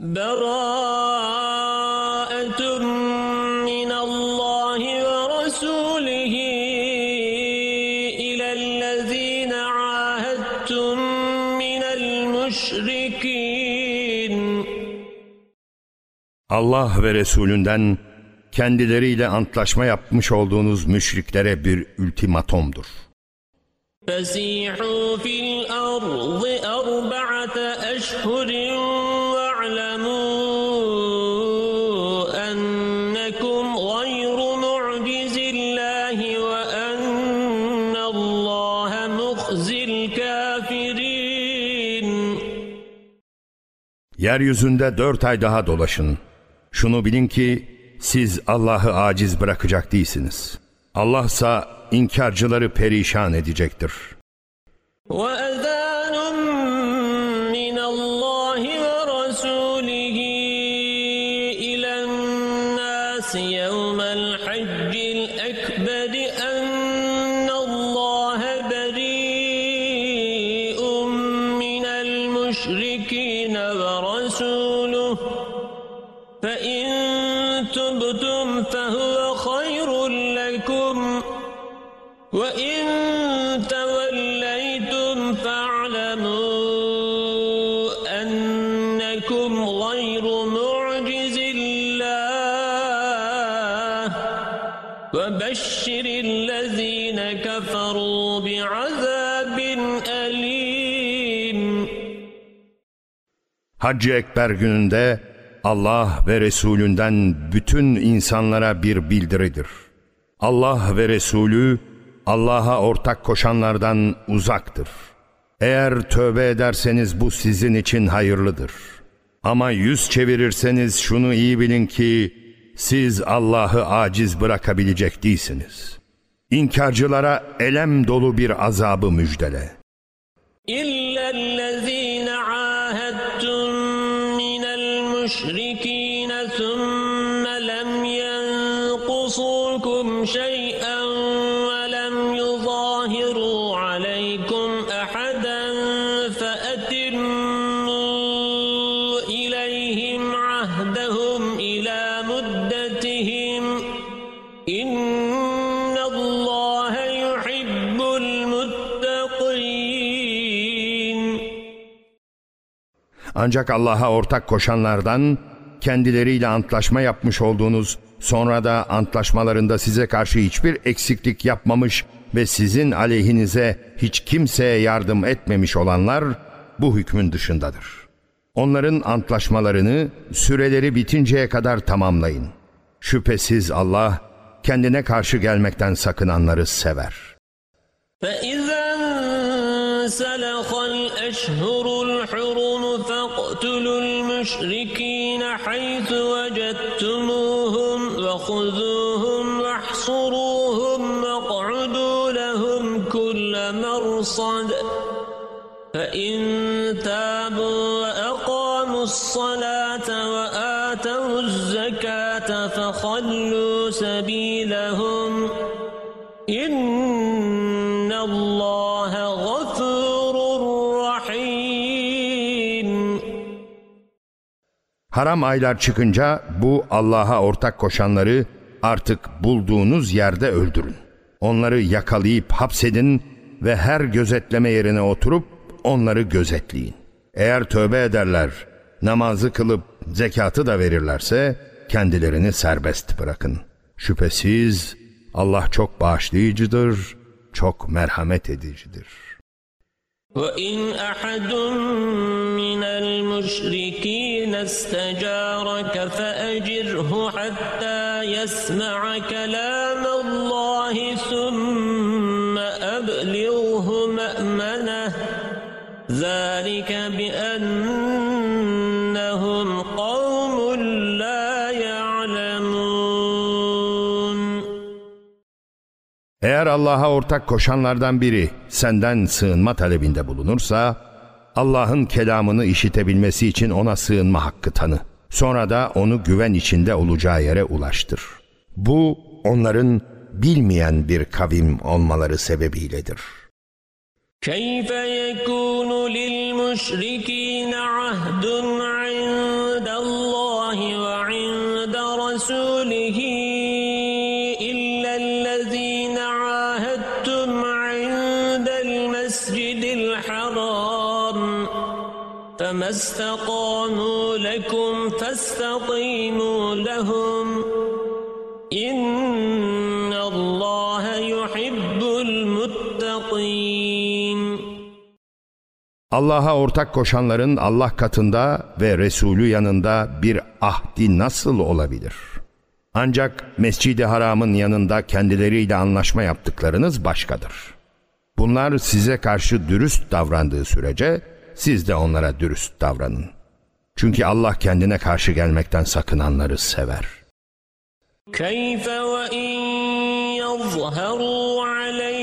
براءة من الله ورسوله إلى الذين عاهدتم من المشركين Allah ve Resulünden kendileriyle antlaşma yapmış olduğunuz müşriklere bir ultimatomdur. فسيحوا في الأرض أربعة أشهر Yeryüzünde dört ay daha dolaşın. Şunu bilin ki siz Allah'ı aciz bırakacak değilsiniz. Allah ise inkarcıları perişan edecektir. وأذان Hacı Ekber gününde Allah ve Resulünden bütün insanlara bir bildiridir. Allah ve Resulü Allah'a ortak koşanlardan uzaktır. Eğer tövbe ederseniz bu sizin için hayırlıdır. Ama yüz çevirirseniz şunu iyi bilin ki siz Allah'ı aciz bırakabilecek değilsiniz. İnkarcılara elem dolu bir azabı müjdele. İllellezî mushrik Ancak Allah'a ortak koşanlardan kendileriyle antlaşma yapmış olduğunuz, sonra da antlaşmalarında size karşı hiçbir eksiklik yapmamış ve sizin aleyhinize hiç kimseye yardım etmemiş olanlar bu hükmün dışındadır. Onların antlaşmalarını süreleri bitinceye kadar tamamlayın. Şüphesiz Allah kendine karşı gelmekten sakınanları sever. فإذا انسلخ الأشهر الحرم فاقتلوا المشركين حيث Haram aylar çıkınca bu Allah'a ortak koşanları artık bulduğunuz yerde öldürün. Onları yakalayıp hapsedin ve her gözetleme yerine oturup onları gözetleyin. Eğer tövbe ederler, namazı kılıp zekatı da verirlerse kendilerini serbest bırakın. Şüphesiz Allah çok bağışlayıcıdır, çok merhamet edicidir. وإن أحد من المشركين استجارك فأجره حتى يسمع كلام الله ثم أبلغه مأمنة. ذلك بأنهم Eğer Allah'a ortak koşanlardan biri senden sığınma talebinde bulunursa, Allah'ın kelamını işitebilmesi için ona sığınma hakkı tanı. Sonra da onu güven içinde olacağı yere ulaştır. Bu onların bilmeyen bir kavim olmaları sebebiyledir. كيف يكون للمشركين عهد فاستقاموا لكم فاستقيموا لهم إن الله يحب المتقين Allah'a ortak koşanların Allah katında ve Resulü yanında bir ahdi nasıl olabilir? Ancak Mescid-i Haram'ın yanında kendileriyle anlaşma yaptıklarınız başkadır. Bunlar size karşı dürüst davrandığı sürece siz de onlara dürüst davranın. Çünkü Allah kendine karşı gelmekten sakınanları sever. كيف وإن يظهروا عليكم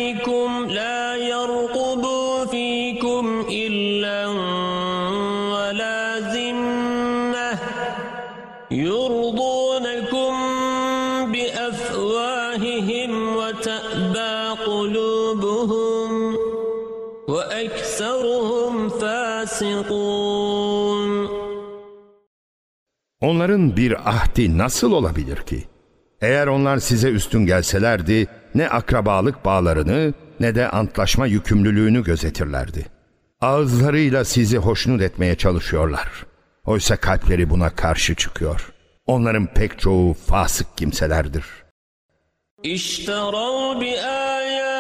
فاسقون Onların bir ahdi nasıl olabilir ki? Eğer onlar size üstün gelselerdi ne akrabalık bağlarını ne de antlaşma yükümlülüğünü gözetirlerdi. Ağızlarıyla sizi hoşnut etmeye çalışıyorlar. Oysa kalpleri buna karşı çıkıyor. Onların pek çoğu fasık kimselerdir. اشتروا بآيات الله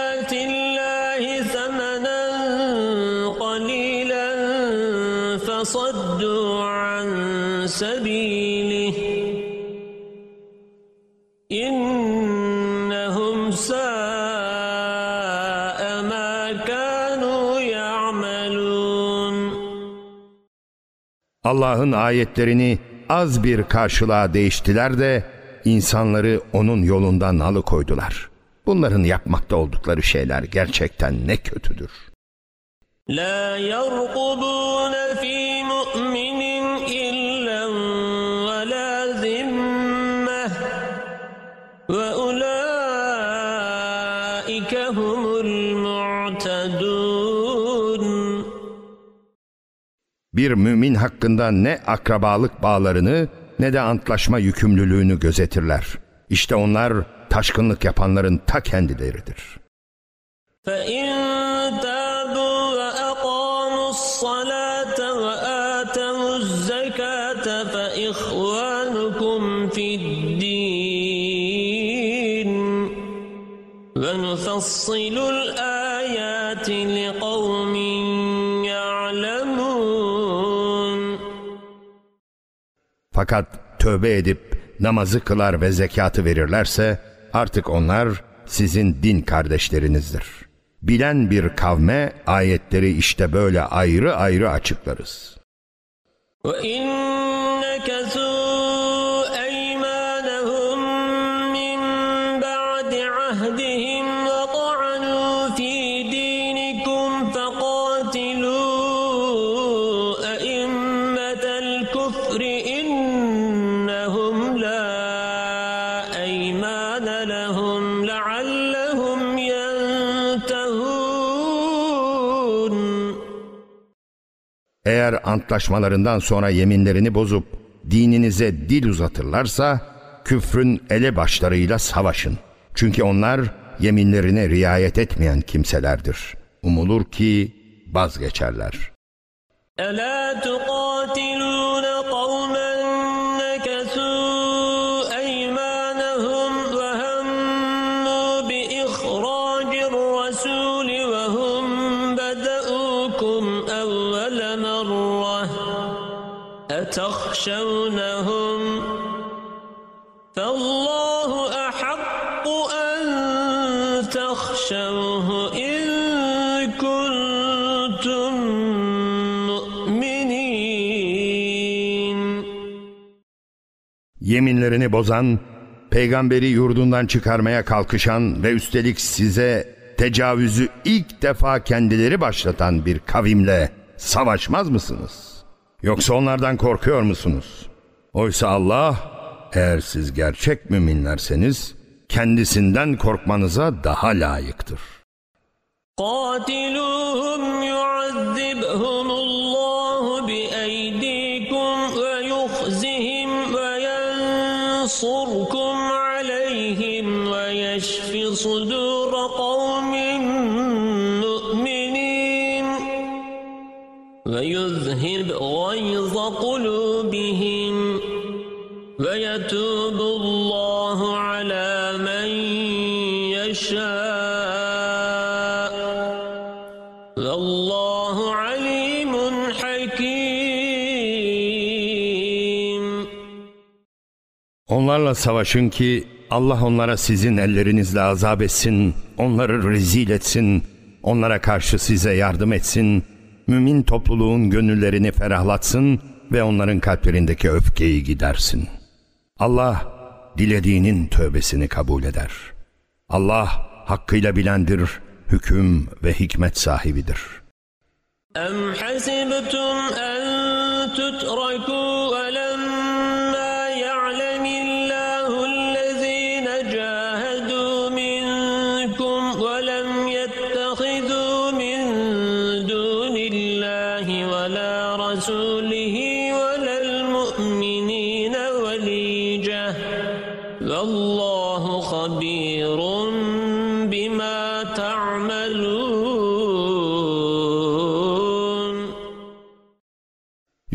Allah'ın ayetlerini az bir karşılığa değiştiler de insanları onun yolundan alıkoydular. Bunların yapmakta oldukları şeyler gerçekten ne kötüdür. La yerkubune fi mu'min Bir mümin hakkında ne akrabalık bağlarını ne de antlaşma yükümlülüğünü gözetirler. İşte onlar taşkınlık yapanların ta kendileridir. فإن Fakat tövbe edip namazı kılar ve zekatı verirlerse artık onlar sizin din kardeşlerinizdir. Bilen bir kavme ayetleri işte böyle ayrı ayrı açıklarız. وإن Eğer antlaşmalarından sonra yeminlerini bozup dininize dil uzatırlarsa küfrün elebaşlarıyla savaşın. Çünkü onlar yeminlerine riayet etmeyen kimselerdir. Umulur ki vazgeçerler. Ela أتخشونهم فالله أحق أن تخشوه إن كنتم مؤمنين Yeminlerini bozan, peygamberi yurdundan çıkarmaya kalkışan ve üstelik size tecavüzü ilk defa kendileri başlatan bir kavimle savaşmaz mısınız? Yoksa onlardan korkuyor musunuz? Oysa Allah, eğer siz gerçek müminlerseniz, kendisinden korkmanıza daha layıktır. قاتلوهم يعذبهم الله بأيديكم ويخزهم وينصركم Onlarla savaşın ki Allah onlara sizin ellerinizle azap etsin, onları rezil etsin, onlara karşı size yardım etsin, mümin topluluğun gönüllerini ferahlatsın ve onların kalplerindeki öfkeyi gidersin. Allah dilediğinin tövbesini kabul eder. Allah hakkıyla bilendir, hüküm ve hikmet sahibidir. أم حسبتم أن تتركوا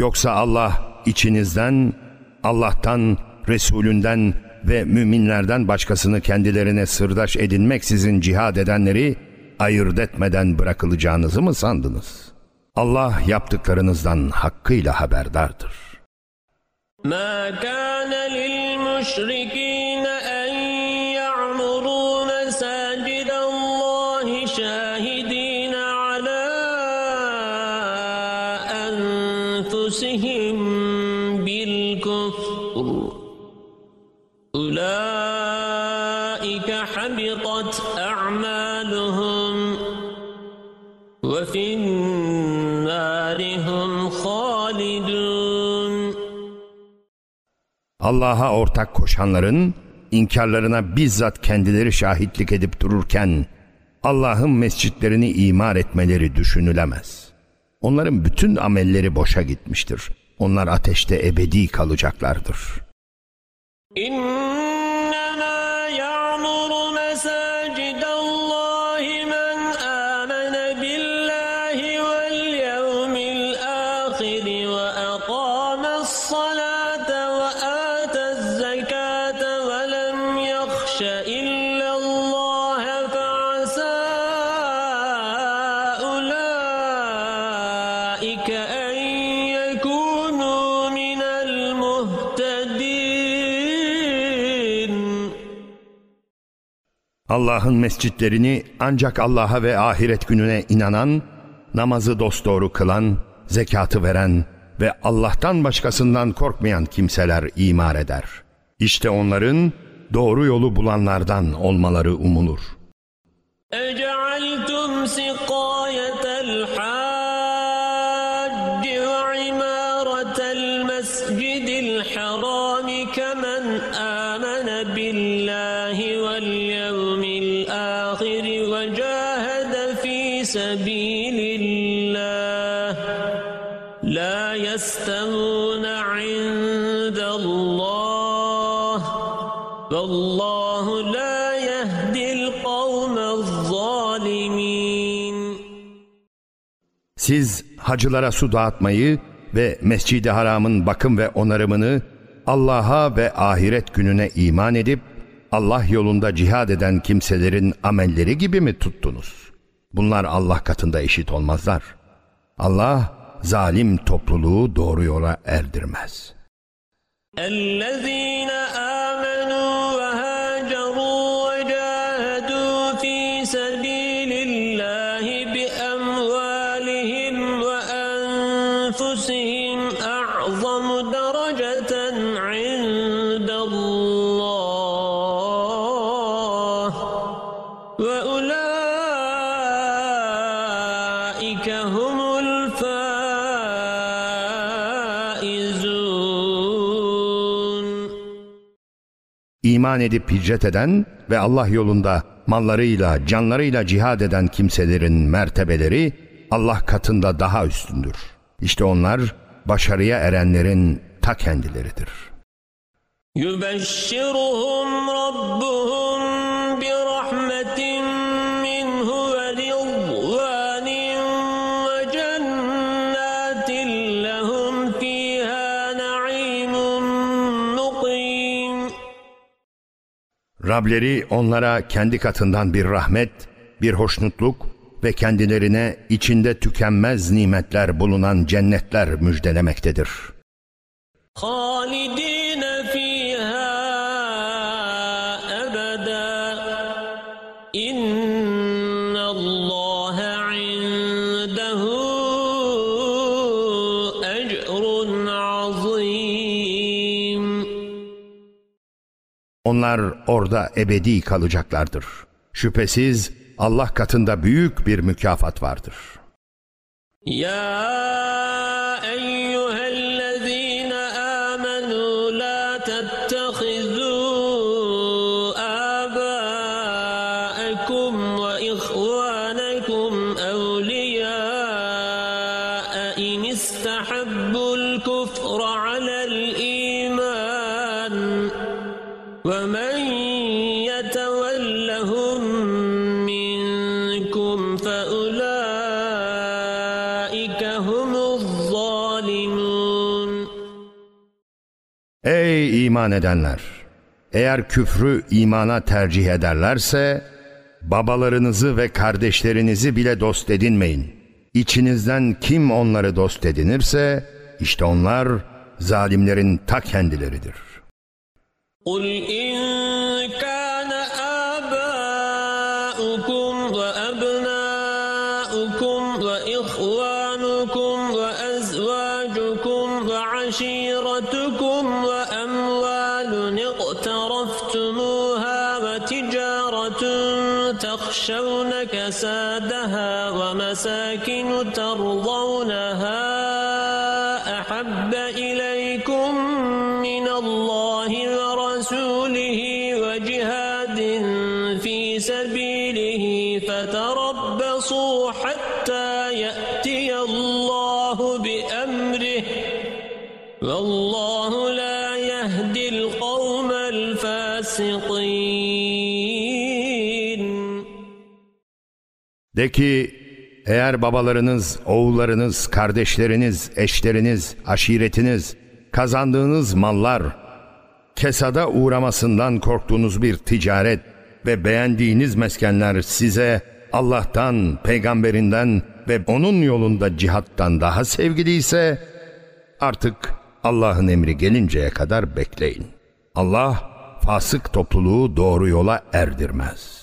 Yoksa Allah içinizden, Allah'tan, Resulünden ve müminlerden başkasını kendilerine sırdaş edinmeksizin cihad edenleri ayırt etmeden bırakılacağınızı mı sandınız? Allah yaptıklarınızdan hakkıyla haberdardır. ما كان للمشركين Allah'a ortak koşanların inkarlarına bizzat kendileri şahitlik edip dururken Allah'ın mescitlerini imar etmeleri düşünülemez. Onların bütün amelleri boşa gitmiştir. Onlar ateşte ebedi kalacaklardır. İnna Allah'ın mescitlerini ancak Allah'a ve ahiret gününe inanan, namazı dosdoğru kılan, zekatı veren ve Allah'tan başkasından korkmayan kimseler imar eder. İşte onların doğru yolu bulanlardan olmaları umulur. Ece Siz hacılara su dağıtmayı ve Mescid-i Haram'ın bakım ve onarımını Allah'a ve ahiret gününe iman edip Allah yolunda cihad eden kimselerin amelleri gibi mi tuttunuz? Bunlar Allah katında eşit olmazlar. Allah zalim topluluğu doğru yola erdirmez. الذين İman edip hicret eden ve Allah yolunda mallarıyla, canlarıyla cihad eden kimselerin mertebeleri Allah katında daha üstündür. İşte onlar başarıya erenlerin ta kendileridir. يبشرهم ربهم Rableri onlara kendi katından bir rahmet, bir hoşnutluk ve kendilerine içinde tükenmez nimetler bulunan cennetler müjdelemektedir. خالدين فيها Onlar orada ebedi kalacaklardır. Şüphesiz Allah katında büyük bir mükafat vardır. يا iman edenler! Eğer küfrü imana tercih ederlerse, babalarınızı ve kardeşlerinizi bile dost edinmeyin. İçinizden kim onları dost edinirse, işte onlar zalimlerin ta kendileridir. قل De ki, eğer babalarınız, oğullarınız, kardeşleriniz, eşleriniz, aşiretiniz, kazandığınız mallar, kesada uğramasından korktuğunuz bir ticaret ve beğendiğiniz meskenler size Allah'tan, peygamberinden ve onun yolunda cihattan daha sevgiliyse, artık Allah'ın emri gelinceye kadar bekleyin. Allah fasık topluluğu doğru yola erdirmez.''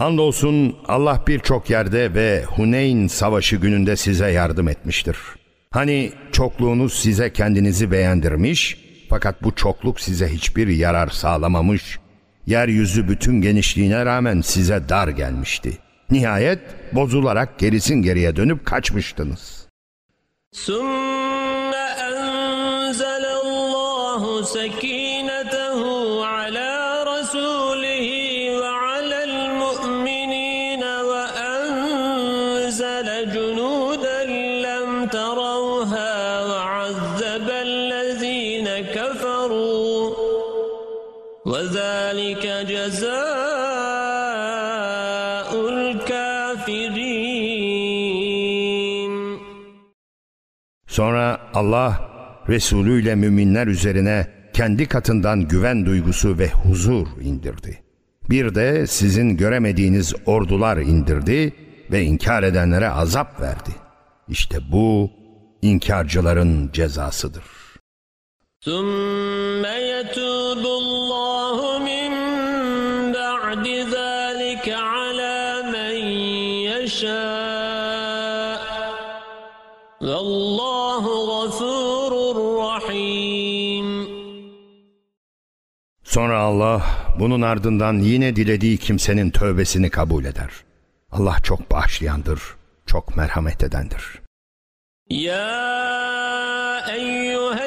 Andolsun Allah birçok yerde ve Huneyn Savaşı gününde size yardım etmiştir. Hani çokluğunuz size kendinizi beğendirmiş fakat bu çokluk size hiçbir yarar sağlamamış. Yeryüzü bütün genişliğine rağmen size dar gelmişti. Nihayet bozularak gerisin geriye dönüp kaçmıştınız. Sümme enzelallahu sekin Sonra Allah Resulü ile müminler üzerine kendi katından güven duygusu ve huzur indirdi. Bir de sizin göremediğiniz ordular indirdi ve inkar edenlere azap verdi. İşte bu inkarcıların cezasıdır. ثم يتوب Sonra Allah bunun ardından yine dilediği kimsenin tövbesini kabul eder. Allah çok bağışlayandır, çok merhamet edendir. Ya eyyühe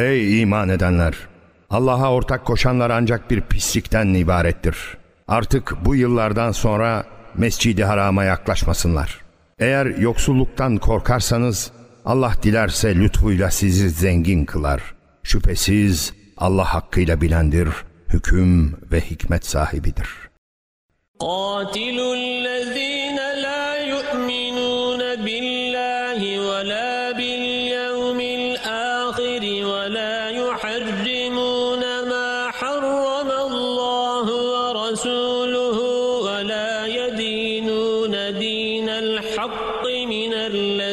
Ey iman edenler! Allah'a ortak koşanlar ancak bir pislikten ibarettir. Artık bu yıllardan sonra Mescid-i Haram'a yaklaşmasınlar. Eğer yoksulluktan korkarsanız Allah dilerse lütfuyla sizi zengin kılar. Şüphesiz Allah hakkıyla bilendir, hüküm ve hikmet sahibidir. قاتلوا الذين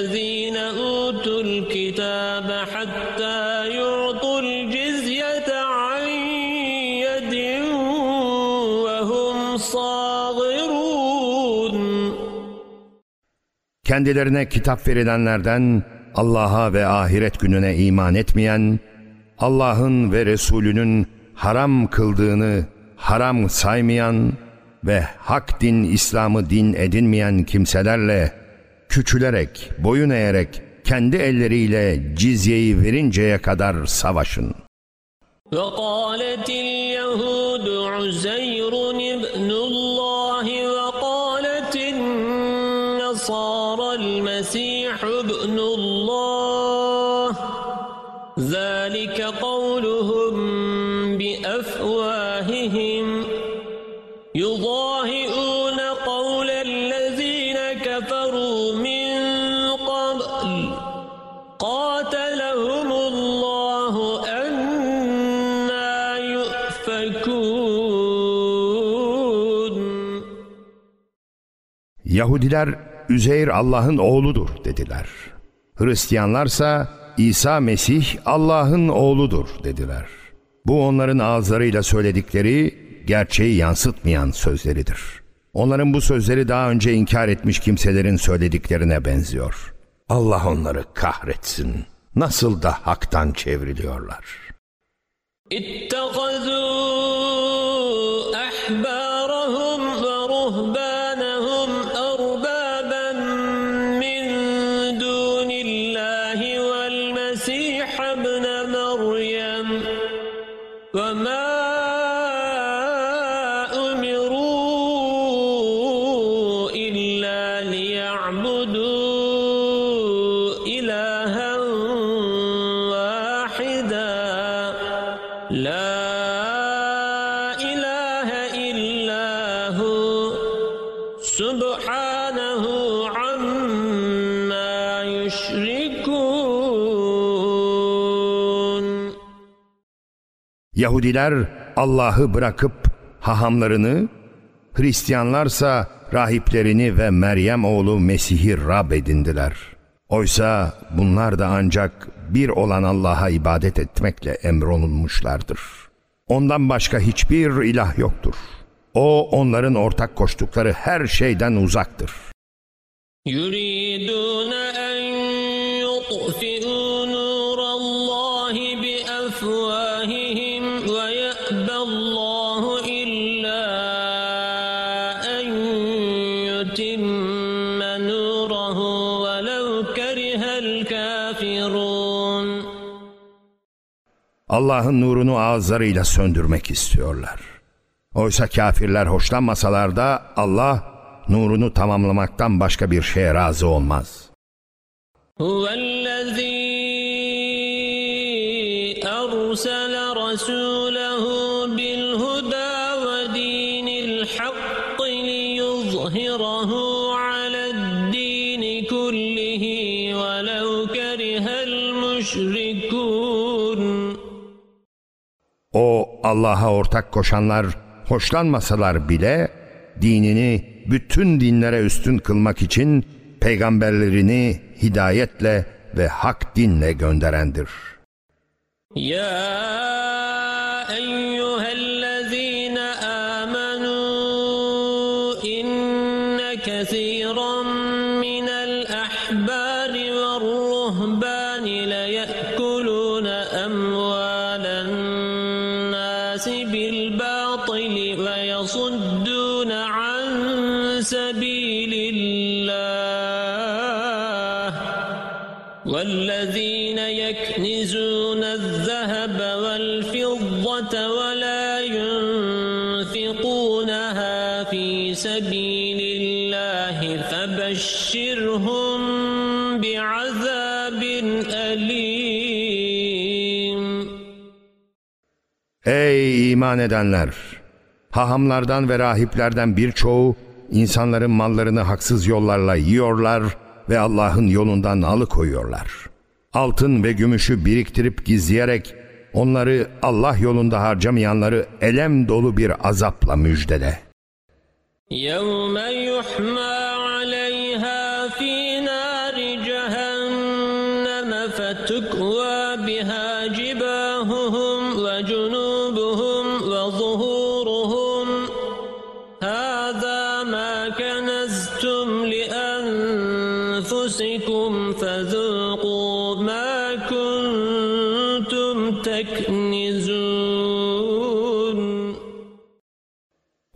الذين أوتوا الكتاب حتى يعطوا الجزية عن يد وهم صاغرون Kendilerine kitap verilenlerden Allah'a ve ahiret gününe iman etmeyen, Allah'ın ve Resulünün haram kıldığını haram saymayan ve hak din İslam'ı din edinmeyen kimselerle küçülerek, boyun eğerek kendi elleriyle cizyeyi verinceye kadar savaşın. وقالت اليهود عزير Yahudiler Üzeyr Allah'ın oğludur dediler. Hristiyanlarsa İsa Mesih Allah'ın oğludur dediler. Bu onların ağızlarıyla söyledikleri gerçeği yansıtmayan sözleridir. Onların bu sözleri daha önce inkar etmiş kimselerin söylediklerine benziyor. Allah onları kahretsin. Nasıl da haktan çevriliyorlar. İttehazû ahbâ Yahudiler Allah'ı bırakıp hahamlarını, Hristiyanlarsa rahiplerini ve Meryem oğlu Mesih'i Rab edindiler. Oysa bunlar da ancak bir olan Allah'a ibadet etmekle emrolunmuşlardır. Ondan başka hiçbir ilah yoktur. O onların ortak koştukları her şeyden uzaktır. Yuriduna Allah'ın nurunu ağızlarıyla söndürmek istiyorlar. Oysa kafirler hoşlanmasalar da Allah nurunu tamamlamaktan başka bir şeye razı olmaz. Huvellezî ersele Resul Allah'a ortak koşanlar hoşlanmasalar bile dinini bütün dinlere üstün kılmak için peygamberlerini hidayetle ve hak dinle gönderendir. Ya eyyuh فبشرهم بعذاب أليم Ey iman edenler! Hahamlardan ve rahiplerden birçoğu insanların mallarını haksız yollarla yiyorlar ve Allah'ın yolundan alıkoyuyorlar. Altın ve gümüşü biriktirip gizleyerek onları Allah yolunda harcamayanları elem dolu bir azapla müjdele. يوم يحمى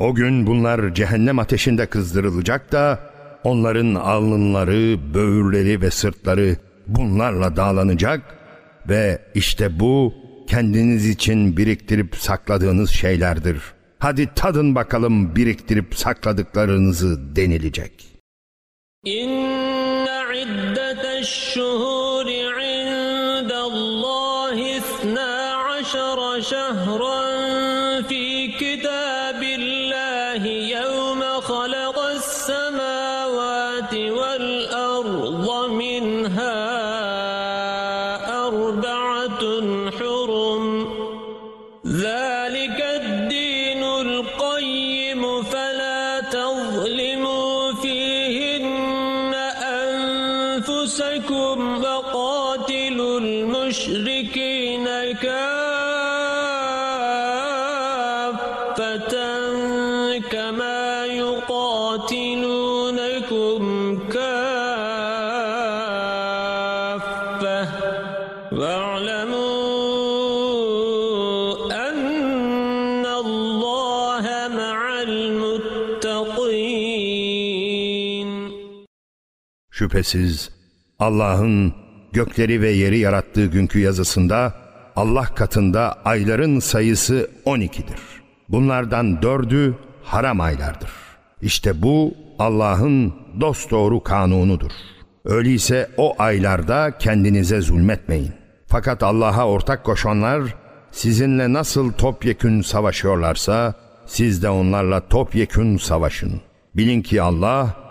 O gün bunlar cehennem ateşinde kızdırılacak da onların alnınları, böğürleri ve sırtları bunlarla dağlanacak ve işte bu kendiniz için biriktirip sakladığınız şeylerdir. Hadi tadın bakalım biriktirip sakladıklarınızı denilecek. İnne iddeteşşuhuri indallâhi isnâ aşara şehran أنفسكم وقاتلوا المشركين كافة Şüphesiz Allah'ın gökleri ve yeri yarattığı günkü yazısında Allah katında ayların sayısı 12'dir. Bunlardan dördü haram aylardır. İşte bu Allah'ın dosdoğru kanunudur. Öyleyse o aylarda kendinize zulmetmeyin. Fakat Allah'a ortak koşanlar sizinle nasıl topyekün savaşıyorlarsa siz de onlarla topyekün savaşın. Bilin ki Allah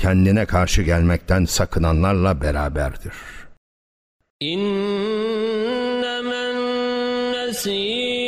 kendine karşı gelmekten sakınanlarla beraberdir. İnnemen nesî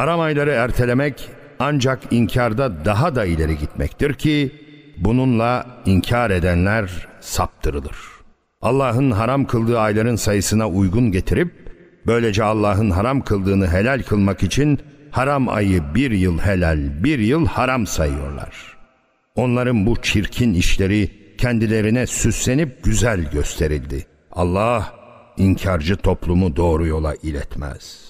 Haram ayları ertelemek ancak inkarda daha da ileri gitmektir ki bununla inkar edenler saptırılır. Allah'ın haram kıldığı ayların sayısına uygun getirip böylece Allah'ın haram kıldığını helal kılmak için haram ayı bir yıl helal, bir yıl haram sayıyorlar. Onların bu çirkin işleri kendilerine süslenip güzel gösterildi. Allah inkarcı toplumu doğru yola iletmez.''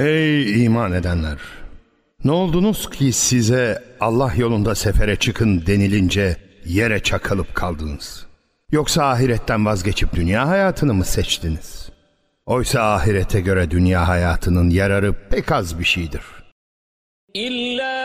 Ey iman edenler! Ne oldunuz ki size Allah yolunda sefere çıkın denilince yere çakılıp kaldınız? Yoksa ahiretten vazgeçip dünya hayatını mı seçtiniz? Oysa ahirete göre dünya hayatının yararı pek az bir şeydir. İlla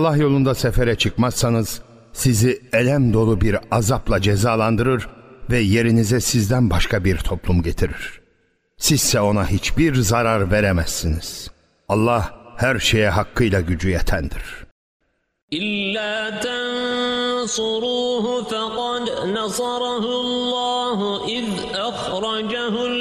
Allah yolunda sefere çıkmazsanız sizi elem dolu bir azapla cezalandırır ve yerinize sizden başka bir toplum getirir. Sizse ona hiçbir zarar veremezsiniz. Allah her şeye hakkıyla gücü yetendir. İlla tansuruhu fekad nasarahu iz ahracahu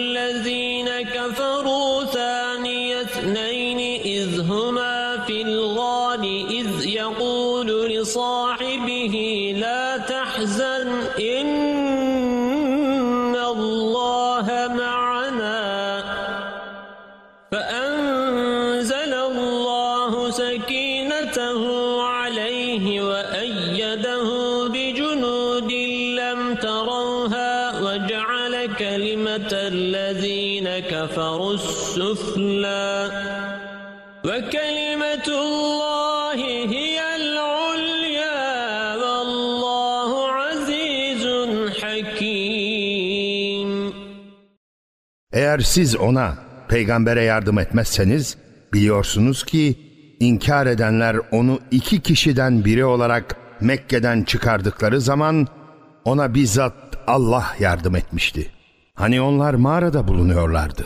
Eğer siz ona, peygambere yardım etmezseniz, biliyorsunuz ki inkar edenler onu iki kişiden biri olarak Mekke'den çıkardıkları zaman ona bizzat Allah yardım etmişti. Hani onlar mağarada bulunuyorlardı.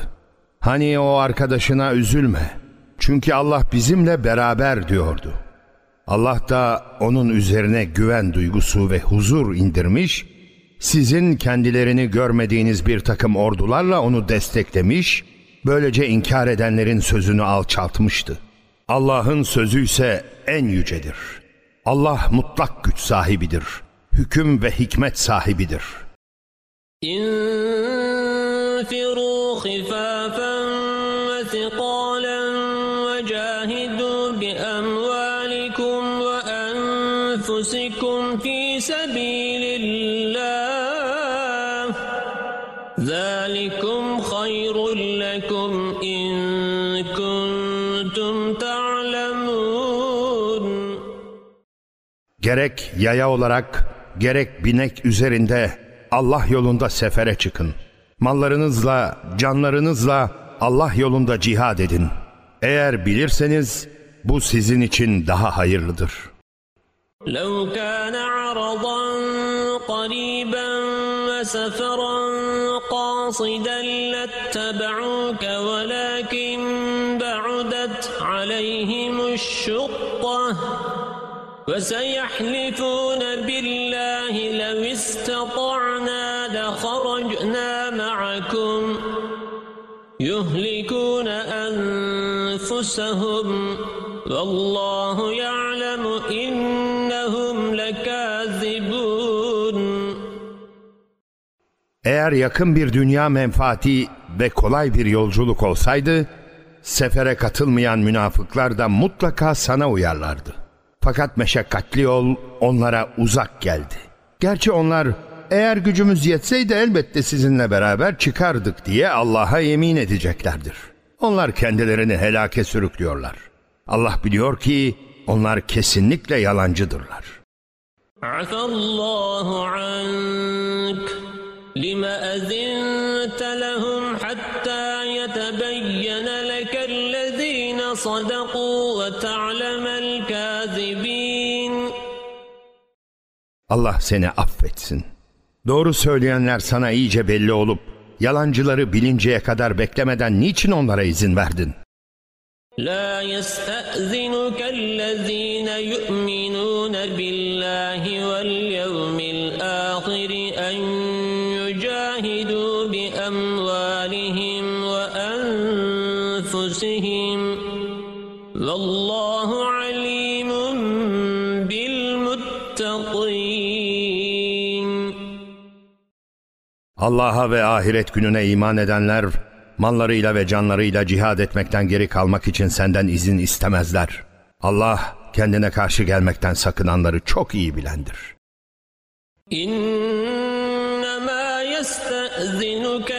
Hani o arkadaşına üzülme. Çünkü Allah bizimle beraber diyordu. Allah da onun üzerine güven duygusu ve huzur indirmiş, sizin kendilerini görmediğiniz bir takım ordularla onu desteklemiş, böylece inkar edenlerin sözünü alçaltmıştı. Allah'ın sözü ise en yücedir. Allah mutlak güç sahibidir. Hüküm ve hikmet sahibidir. İn Gerek yaya olarak, gerek binek üzerinde Allah yolunda sefere çıkın. Mallarınızla, canlarınızla Allah yolunda cihad edin. Eğer bilirseniz bu sizin için daha hayırlıdır. لو كان عرضا قريبا وسفرا قاصدا لاتبعوك ولكن بعدت عليهم الشقة وسيحلفون بالله لو استطعنا لخرجنا معكم يهلكون أنفسهم والله يعلم إنهم لكاذبون Eğer yakın bir dünya menfaati ve kolay bir yolculuk olsaydı, sefere katılmayan münafıklar da mutlaka sana uyarlardı. Fakat meşakkatli yol onlara uzak geldi. Gerçi onlar eğer gücümüz yetseydi elbette sizinle beraber çıkardık diye Allah'a yemin edeceklerdir. Onlar kendilerini helake sürüklüyorlar. Allah biliyor ki onlar kesinlikle yalancıdırlar. Afallahu ank lima azinte lehum hatta yetebeyyene lekellezine sadaku ve ta'lem Allah seni affetsin. Doğru söyleyenler sana iyice belli olup, yalancıları bilinceye kadar beklemeden niçin onlara izin verdin? La yesta'zinuke allazine yu'min Allah'a ve ahiret gününe iman edenler, mallarıyla ve canlarıyla cihad etmekten geri kalmak için senden izin istemezler. Allah kendine karşı gelmekten sakınanları çok iyi bilendir. İnnemâ yestezinuke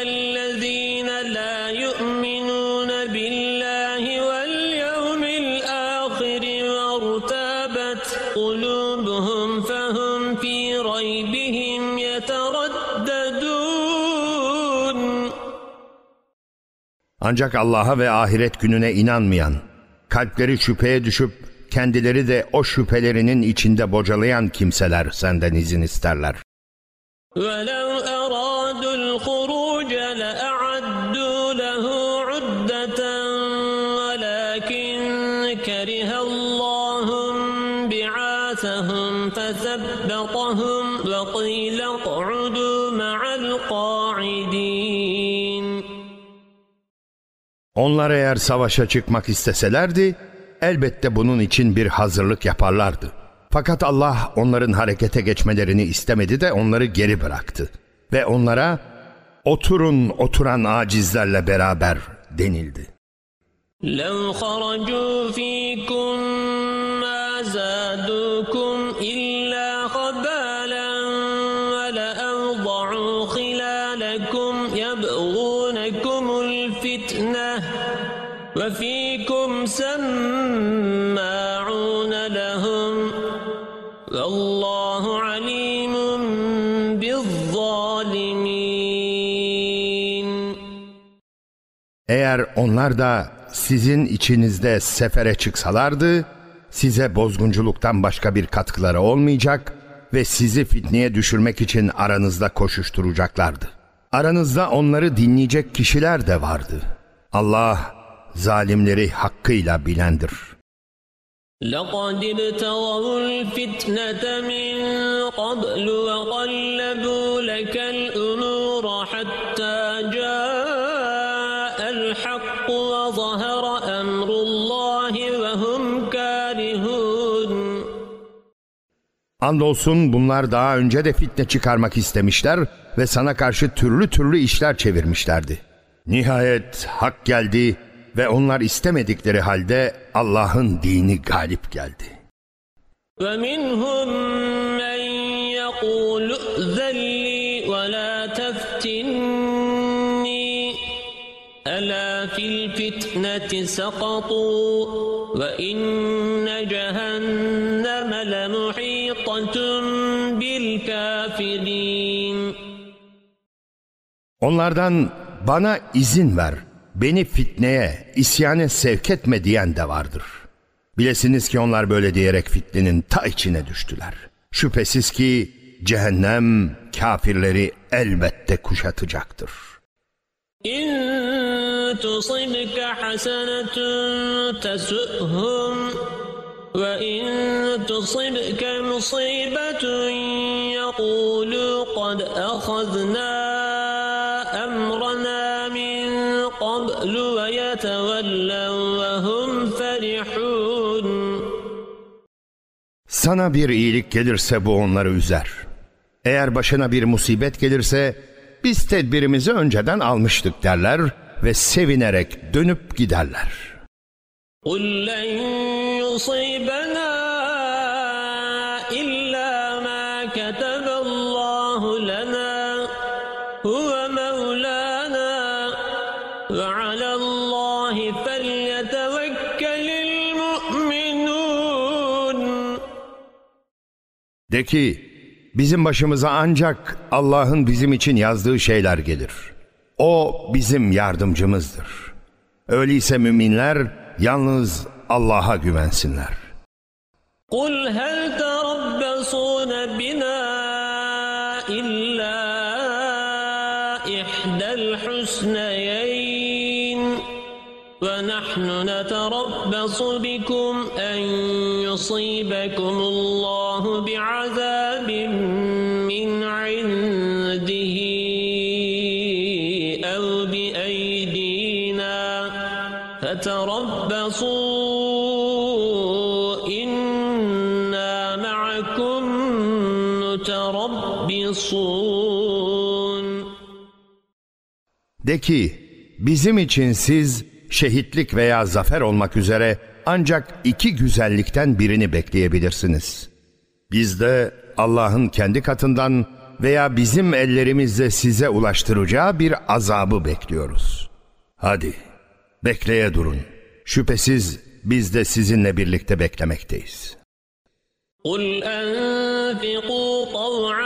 Ancak Allah'a ve ahiret gününe inanmayan, kalpleri şüpheye düşüp kendileri de o şüphelerinin içinde bocalayan kimseler senden izin isterler. ولو Onlar eğer savaşa çıkmak isteselerdi, elbette bunun için bir hazırlık yaparlardı. Fakat Allah onların harekete geçmelerini istemedi de onları geri bıraktı. Ve onlara oturun oturan acizlerle beraber denildi. لو خرجوا فيكم Eğer onlar da sizin içinizde sefere çıksalardı, size bozgunculuktan başka bir katkıları olmayacak ve sizi fitneye düşürmek için aranızda koşuşturacaklardı. Aranızda onları dinleyecek kişiler de vardı. Allah zalimleri hakkıyla bilendir. لقد ابتغوا الفتنة من قبل وقلبوا لك Andolsun bunlar daha önce de fitne çıkarmak istemişler ve sana karşı türlü türlü işler çevirmişlerdi. Nihayet hak geldi ve onlar istemedikleri halde Allah'ın dini galip geldi. ومنهم من يقول ائذن لي ولا تفتني ألا في الفتنة سقطوا وإن جهنم لمحيطة بالكافرين Onlardan bana izin ver, beni fitneye, isyane sevk etme diyen de vardır. Bilesiniz ki onlar böyle diyerek fitnenin ta içine düştüler. Şüphesiz ki cehennem kafirleri elbette kuşatacaktır. İn tusibke hasenetun tesuhum وإن تصبك مصيبة يقولوا قد أخذنا أمرنا من قبل ويتولوا وهم فرحون Sana bir iyilik gelirse bu onları üzer. Eğer başına bir musibet gelirse biz tedbirimizi önceden almıştık derler ve sevinerek dönüp giderler. قل لن يصيبنا إلا ما كتب الله لنا هو مولانا وعلى الله فليتوكل المؤمنون De ki, bizim başımıza ancak Allah'ın bizim için yazdığı şeyler gelir. O bizim yardımcımızdır. Öyleyse müminler yalnız Allah'a güvensinler. قل هل تربصون بنا إلا إحدى الحسنيين ونحن نتربص بكم أن يصيبكم الله De ki, bizim için siz şehitlik veya zafer olmak üzere ancak iki güzellikten birini bekleyebilirsiniz. Biz de Allah'ın kendi katından veya bizim ellerimizle size ulaştıracağı bir azabı bekliyoruz. Hadi, bekleye durun. Şüphesiz biz de sizinle birlikte beklemekteyiz. قل أنفقوا طوعا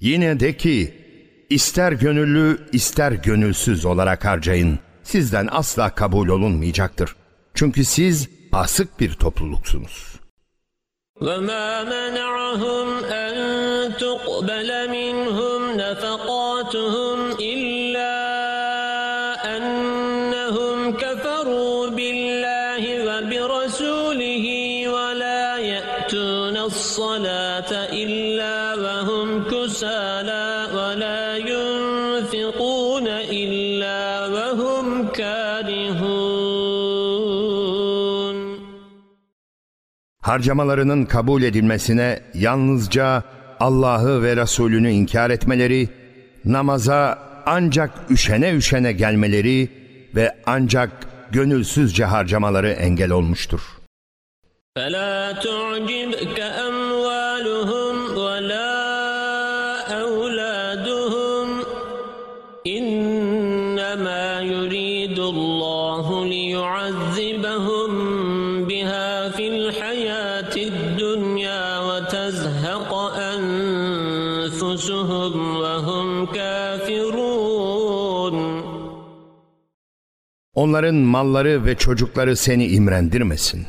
Yine de ki, ister gönüllü ister gönülsüz olarak harcayın. Sizden asla kabul olunmayacaktır. Çünkü siz asık bir topluluksunuz. وما منعهم أن تقبل منهم نفقاتهم Harcamalarının kabul edilmesine yalnızca Allah'ı ve Resulünü inkar etmeleri, namaza ancak üşene üşene gelmeleri ve ancak gönülsüzce harcamaları engel olmuştur. فلا تعجبك أموالهم Onların malları ve çocukları seni imrendirmesin.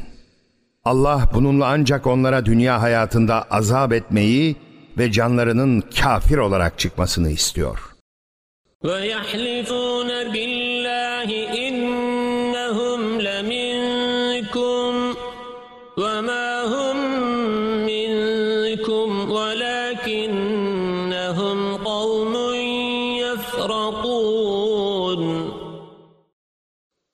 Allah bununla ancak onlara dünya hayatında azap etmeyi ve canlarının kafir olarak çıkmasını istiyor. ويحلفون بالله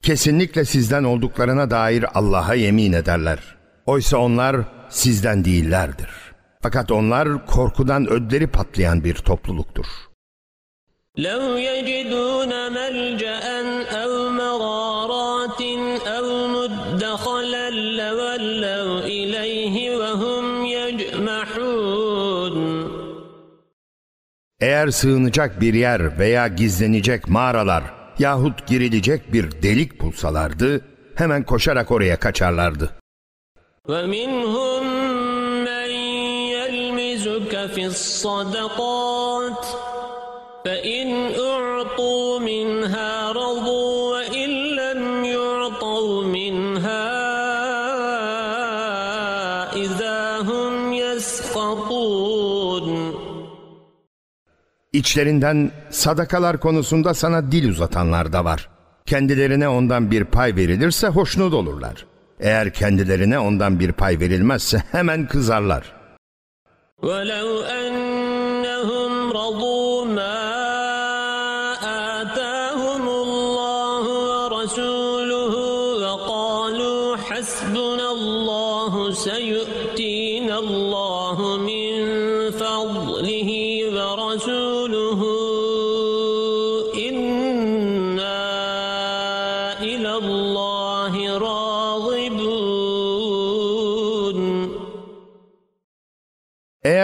Kesinlikle sizden olduklarına dair Allah'a yemin ederler. Oysa onlar sizden değillerdir. Fakat onlar korkudan ödleri patlayan bir topluluktur. لو يجدون ملجأ أو مغارات أو مدخلا لولوا إليه وهم يجمحون Eğer sığınacak bir yer veya gizlenecek mağaralar yahut girilecek bir delik bulsalardı hemen koşarak oraya kaçarlardı. ومنهم من يلمزك في الصدقات فإن أعطوا منها İçlerinden sadakalar konusunda sana dil uzatanlar da var. Kendilerine ondan bir pay verilirse hoşnut olurlar. Eğer kendilerine ondan bir pay verilmezse hemen kızarlar. ولو أنهم رضوا ما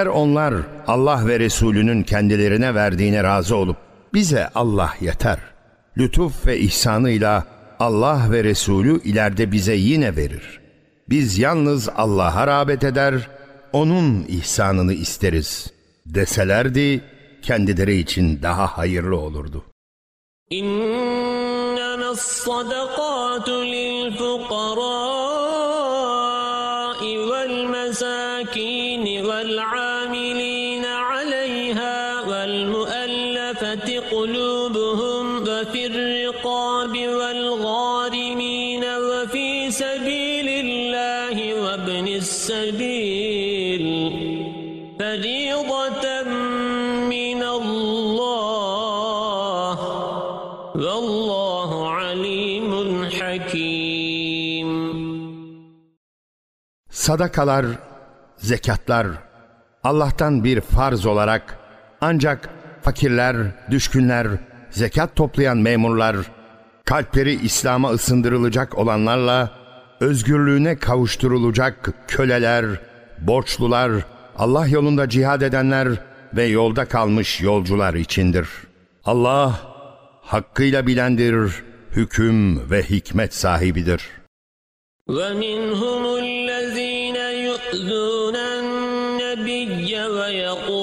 Eğer onlar Allah ve Resulünün kendilerine verdiğine razı olup bize Allah yeter. Lütuf ve ihsanıyla Allah ve Resulü ileride bize yine verir. Biz yalnız Allah'a rağbet eder, O'nun ihsanını isteriz deselerdi kendileri için daha hayırlı olurdu. İnnenas sadakatu lil Sadakalar, zekatlar Allah'tan bir farz olarak ancak fakirler, düşkünler, zekat toplayan memurlar, kalpleri İslam'a ısındırılacak olanlarla özgürlüğüne kavuşturulacak köleler, borçlular, Allah yolunda cihad edenler ve yolda kalmış yolcular içindir. Allah hakkıyla bilendir, hüküm ve hikmet sahibidir. ومنهم الذين يؤذون النبي ويقولون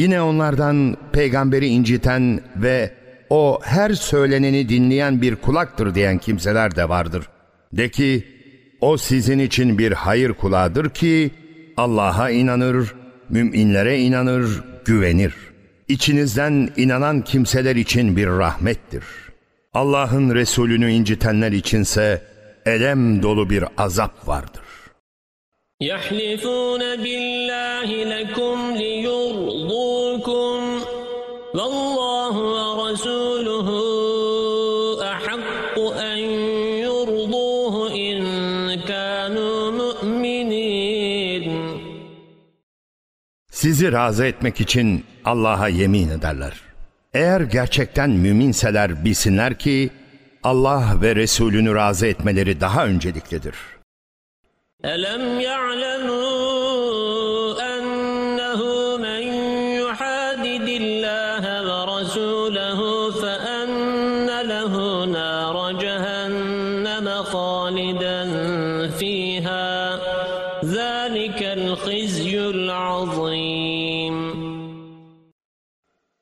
Yine onlardan peygamberi inciten ve o her söyleneni dinleyen bir kulaktır diyen kimseler de vardır. De ki, o sizin için bir hayır kulağıdır ki Allah'a inanır, müminlere inanır, güvenir. İçinizden inanan kimseler için bir rahmettir. Allah'ın Resulünü incitenler içinse elem dolu bir azap vardır. يحلفون بالله لكم ليرضوكم Sizi razı etmek için Allah'a yemin ederler. Eğer gerçekten müminseler bilsinler ki Allah ve Resulünü razı etmeleri daha önceliklidir. Elem ya'lemu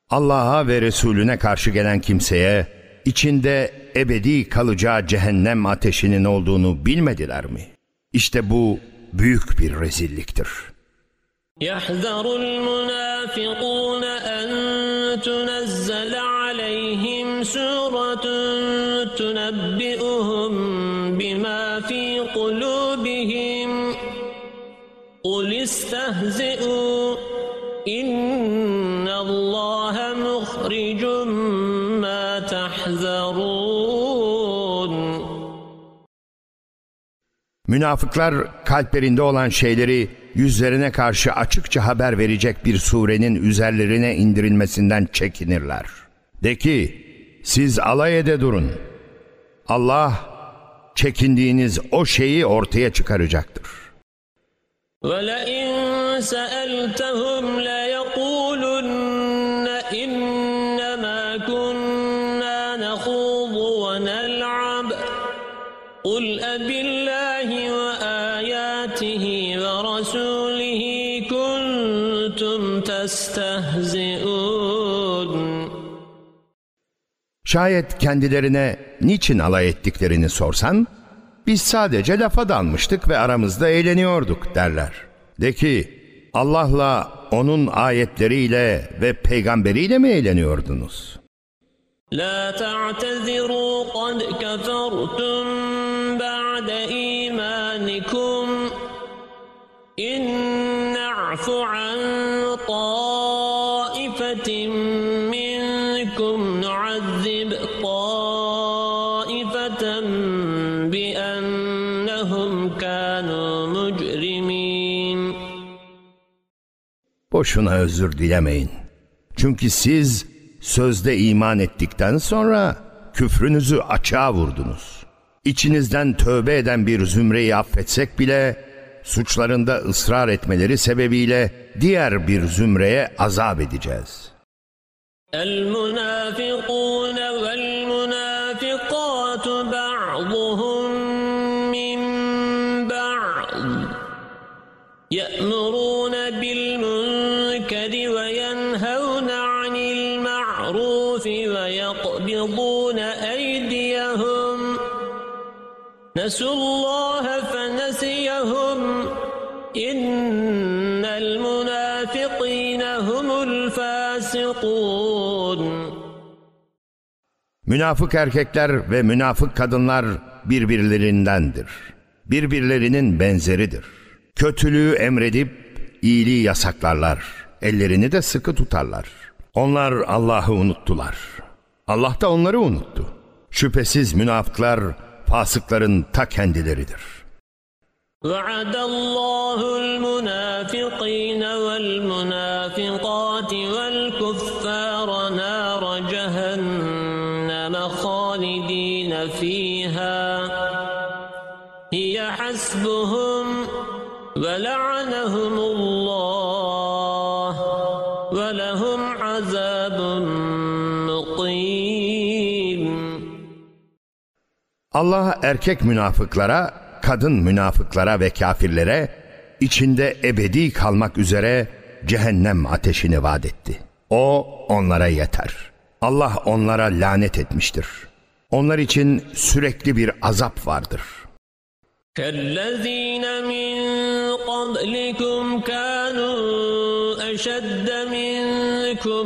Allah'a ve Resulüne karşı gelen kimseye içinde ebedi kalacağı cehennem ateşinin olduğunu bilmediler mi? İşte bu büyük bir rezilliktir. يحذر المنافقون أن تنزل عليهم سورة تنبئهم بما في قلوبهم قل استهزئوا إن الله مخرج ما تحذرون Münafıklar kalplerinde olan şeyleri yüzlerine karşı açıkça haber verecek bir surenin üzerlerine indirilmesinden çekinirler. De ki, siz alay ede durun. Allah çekindiğiniz o şeyi ortaya çıkaracaktır. ولئن سألتهم ليقولن yestehzi'un Şayet kendilerine niçin alay ettiklerini sorsan, biz sadece lafa dalmıştık ve aramızda eğleniyorduk derler. De ki, Allah'la, O'nun ayetleriyle ve peygamberiyle mi eğleniyordunuz? La ta'teziru kad kefertum ba'de imanikum in na'fu an boşuna özür dilemeyin. Çünkü siz sözde iman ettikten sonra küfrünüzü açığa vurdunuz. İçinizden tövbe eden bir zümreyi affetsek bile suçlarında ısrar etmeleri sebebiyle diğer bir zümreye azap edeceğiz. El نسوا الله فنسيهم إن المنافقين هم الفاسقون Münafık erkekler ve münafık kadınlar birbirlerindendir. Birbirlerinin benzeridir. Kötülüğü emredip iyiliği yasaklarlar. Ellerini de sıkı tutarlar. Onlar Allah'ı unuttular. Allah da onları unuttu. Şüphesiz münafıklar fasıkların ta kendileridir. وعد الله المنافقين والمنافقات والكفار نار جهنم خالدين فيها Allah erkek münafıklara, kadın münafıklara ve kafirlere içinde ebedi kalmak üzere cehennem ateşini vaat etti. O onlara yeter. Allah onlara lanet etmiştir. Onlar için sürekli bir azap vardır. كالذين من قبلكم كانوا أشد منكم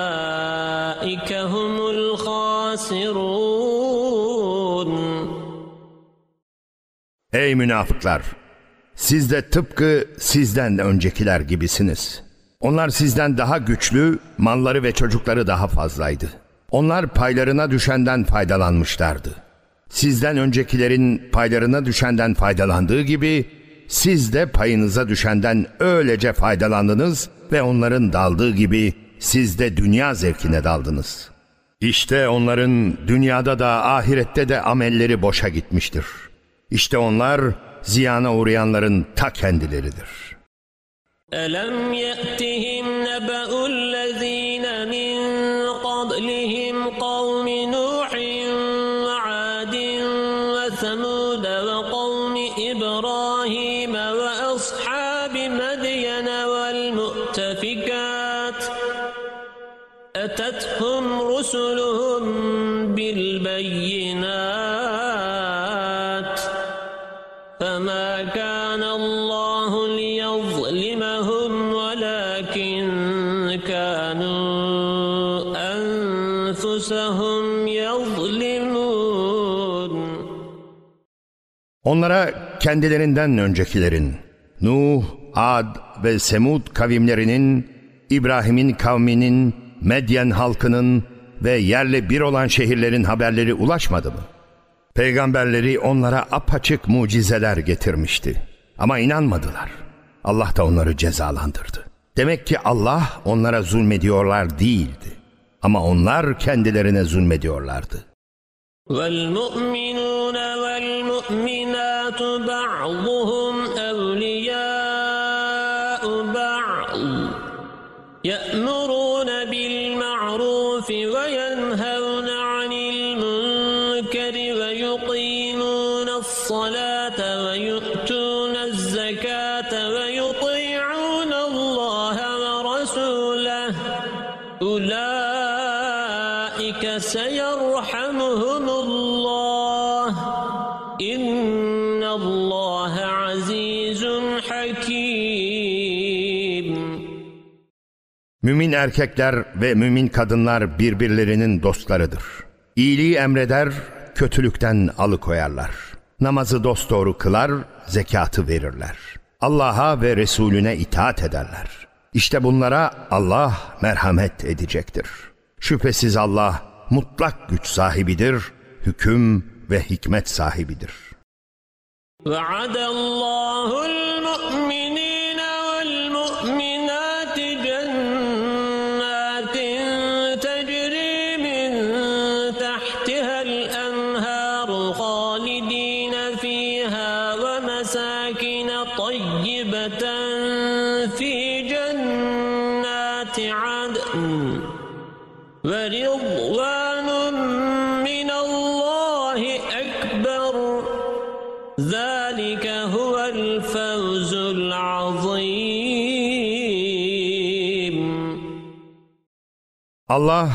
الخاسرون Ey münafıklar! Siz de tıpkı sizden öncekiler gibisiniz. Onlar sizden daha güçlü, malları ve çocukları daha fazlaydı. Onlar paylarına düşenden faydalanmışlardı. Sizden öncekilerin paylarına düşenden faydalandığı gibi siz de payınıza düşenden öylece faydalandınız ve onların daldığı gibi siz de dünya zevkine daldınız. İşte onların dünyada da ahirette de amelleri boşa gitmiştir. İşte onlar ziyana uğrayanların ta kendileridir. ألم يأتهم نبأ الذين Onlara kendilerinden öncekilerin Nuh, Ad ve Semud kavimlerinin, İbrahim'in kavminin, Medyen halkının ve yerle bir olan şehirlerin haberleri ulaşmadı mı? Peygamberleri onlara apaçık mucizeler getirmişti. Ama inanmadılar. Allah da onları cezalandırdı. Demek ki Allah onlara zulmediyorlar değildi. Ama onlar kendilerine zulmediyorlardı. والمؤمنون والمؤمنات بعضهم Mümin erkekler ve mümin kadınlar birbirlerinin dostlarıdır. İyiliği emreder, kötülükten alıkoyarlar. Namazı dosdoğru kılar, zekatı verirler. Allah'a ve Resulüne itaat ederler. İşte bunlara Allah merhamet edecektir. Şüphesiz Allah mutlak güç sahibidir, hüküm ve hikmet sahibidir. وعد الله المؤمنين Allah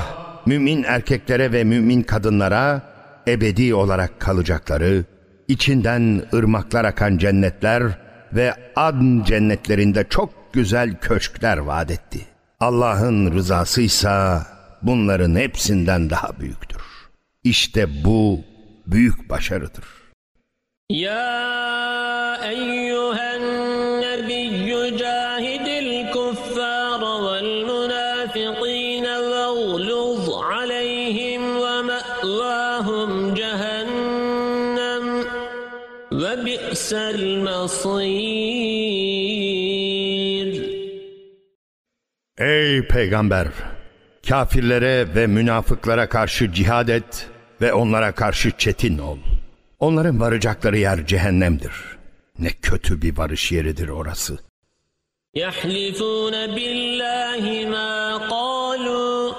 mümin erkeklere ve mümin kadınlara ebedi olarak kalacakları, içinden ırmaklar akan cennetler ve adn cennetlerinde çok güzel köşkler vaat etti. Allah'ın rızasıysa bunların hepsinden daha büyüktür. İşte bu büyük başarıdır. Ya eyyühen nebiyyü cahil المصير Ey peygamber! Kafirlere ve münafıklara karşı cihad et ve onlara karşı çetin ol. Onların varacakları yer cehennemdir. Ne kötü bir varış yeridir orası. يحلفون بالله ما قالوا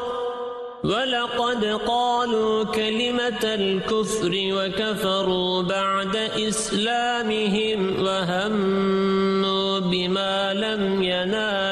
ولقد قالوا كلمة الكفر وكفروا بعد إسلامهم وهموا بما لم ينالوا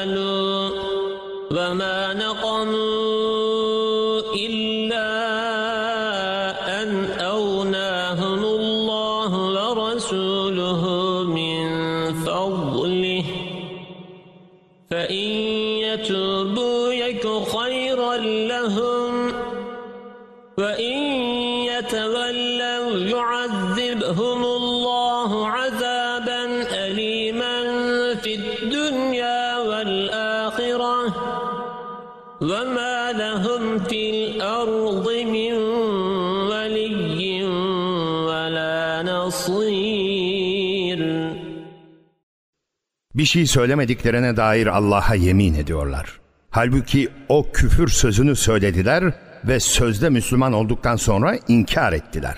Bir şey söylemediklerine dair Allah'a yemin ediyorlar. Halbuki o küfür sözünü söylediler ve sözde Müslüman olduktan sonra inkar ettiler.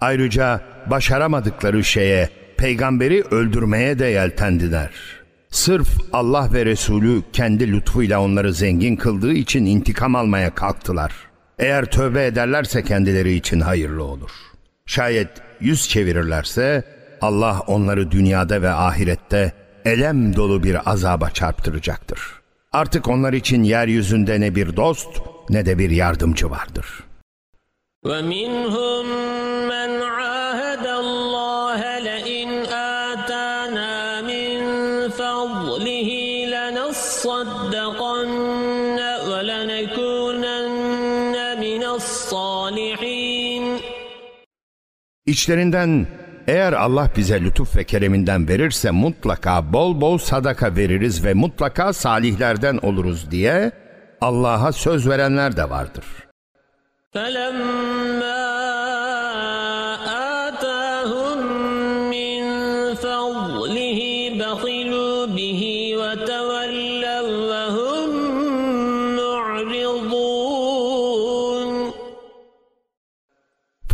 Ayrıca başaramadıkları şeye peygamberi öldürmeye de yeltendiler. Sırf Allah ve Resulü kendi lütfuyla onları zengin kıldığı için intikam almaya kalktılar. Eğer tövbe ederlerse kendileri için hayırlı olur. Şayet yüz çevirirlerse Allah onları dünyada ve ahirette elem dolu bir azaba çarptıracaktır. Artık onlar için yeryüzünde ne bir dost ne de bir yardımcı vardır. ومنهم من عاهد الله لئن آتانا من فضله لنصدقن ولنكونن من الصالحين İçlerinden eğer Allah bize lütuf ve kereminden verirse mutlaka bol bol sadaka veririz ve mutlaka salihlerden oluruz diye Allah'a söz verenler de vardır. فلما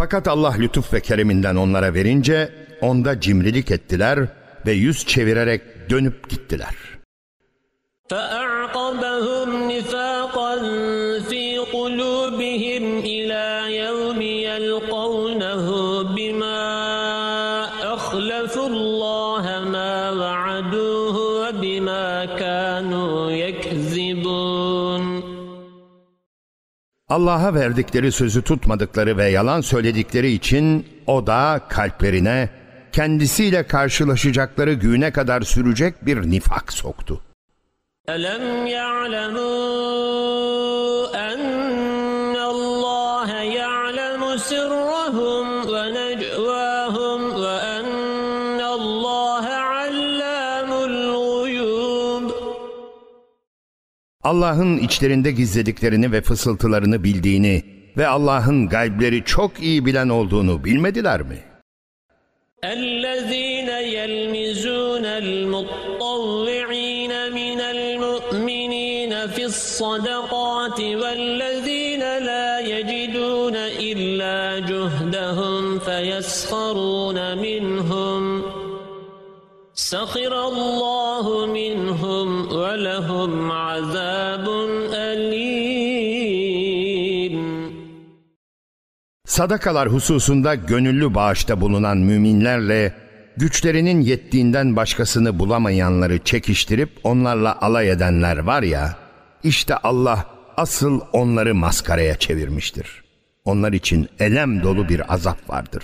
Fakat Allah lütuf ve kereminden onlara verince onda cimrilik ettiler ve yüz çevirerek dönüp gittiler. فأعقبهم نفاقا Allah'a verdikleri sözü tutmadıkları ve yalan söyledikleri için o da kalplerine kendisiyle karşılaşacakları güne kadar sürecek bir nifak soktu. ألم يعلموا أن Allah'ın içlerinde gizlediklerini ve fısıltılarını bildiğini ve Allah'ın gaybleri çok iyi bilen olduğunu bilmediler mi? الذين يلمزون المطوعين من المؤمنين في الصدقات والذين لا يجدون إلا جهدهم فيسخرون منهم سخر الله منهم ولهم عذاب أليم Sadakalar hususunda gönüllü bağışta bulunan müminlerle güçlerinin yettiğinden başkasını bulamayanları çekiştirip onlarla alay edenler var ya, işte Allah asıl onları maskaraya çevirmiştir. Onlar için elem dolu bir azap vardır.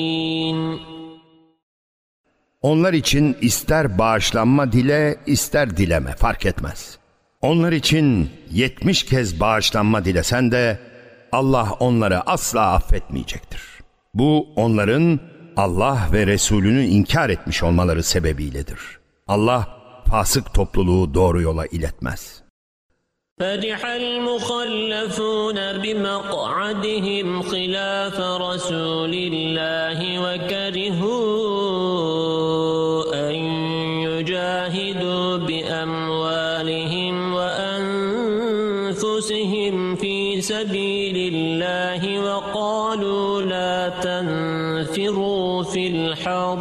Onlar için ister bağışlanma dile, ister dileme fark etmez. Onlar için yetmiş kez bağışlanma dilesen de Allah onları asla affetmeyecektir. Bu onların Allah ve Resulünü inkar etmiş olmaları sebebiyledir. Allah fasık topluluğu doğru yola iletmez. فرح المخلفون بمقعدهم خلاف رسول الله وكرهوا الحر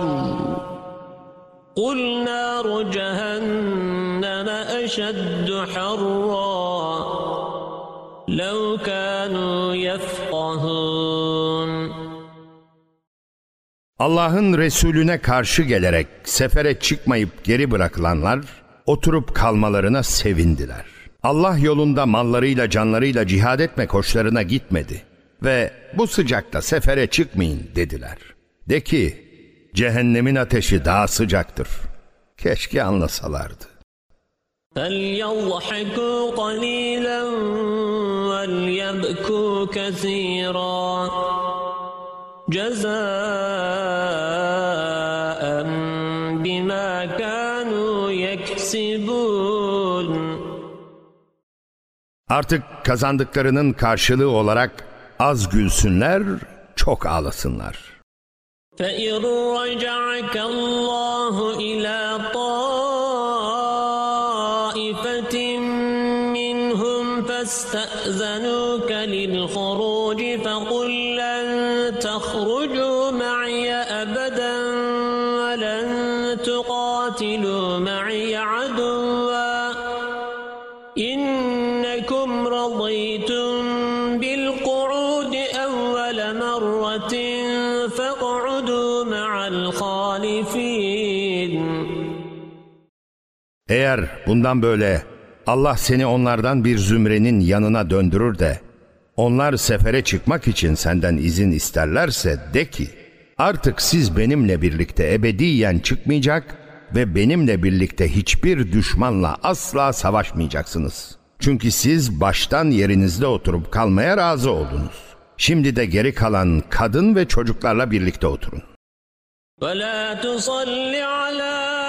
قل نار جهنم أشد حرا لو كانوا يفقهون Allah'ın Resulüne karşı gelerek sefere çıkmayıp geri bırakılanlar oturup kalmalarına sevindiler. Allah yolunda mallarıyla canlarıyla cihad etmek hoşlarına gitmedi ve bu sıcakta sefere çıkmayın dediler. De ki cehennemin ateşi daha sıcaktır. Keşke anlasalardı. فليضحكوا قليلا وليبكوا كثيرا جزاء بما كانوا يكسبون Artık kazandıklarının karşılığı olarak az gülsünler, çok ağlasınlar. فإن رجعك الله إلى طائفة منهم فاستأذنوك Eğer bundan böyle Allah seni onlardan bir zümrenin yanına döndürür de onlar sefere çıkmak için senden izin isterlerse de ki artık siz benimle birlikte ebediyen çıkmayacak ve benimle birlikte hiçbir düşmanla asla savaşmayacaksınız. Çünkü siz baştan yerinizde oturup kalmaya razı oldunuz. Şimdi de geri kalan kadın ve çocuklarla birlikte oturun. ولا تصل على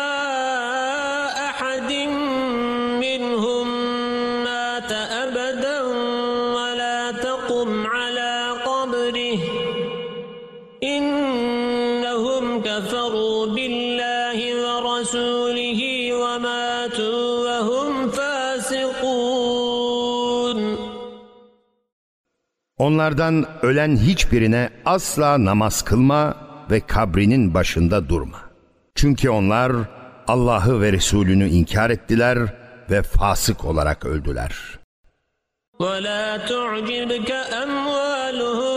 فاسقون Onlardan ölen hiçbirine asla namaz kılma ve kabrinin başında durma. Çünkü onlar Allah'ı ve Resulünü inkar ettiler ve fasık olarak öldüler. ولا تعجبك أموالهم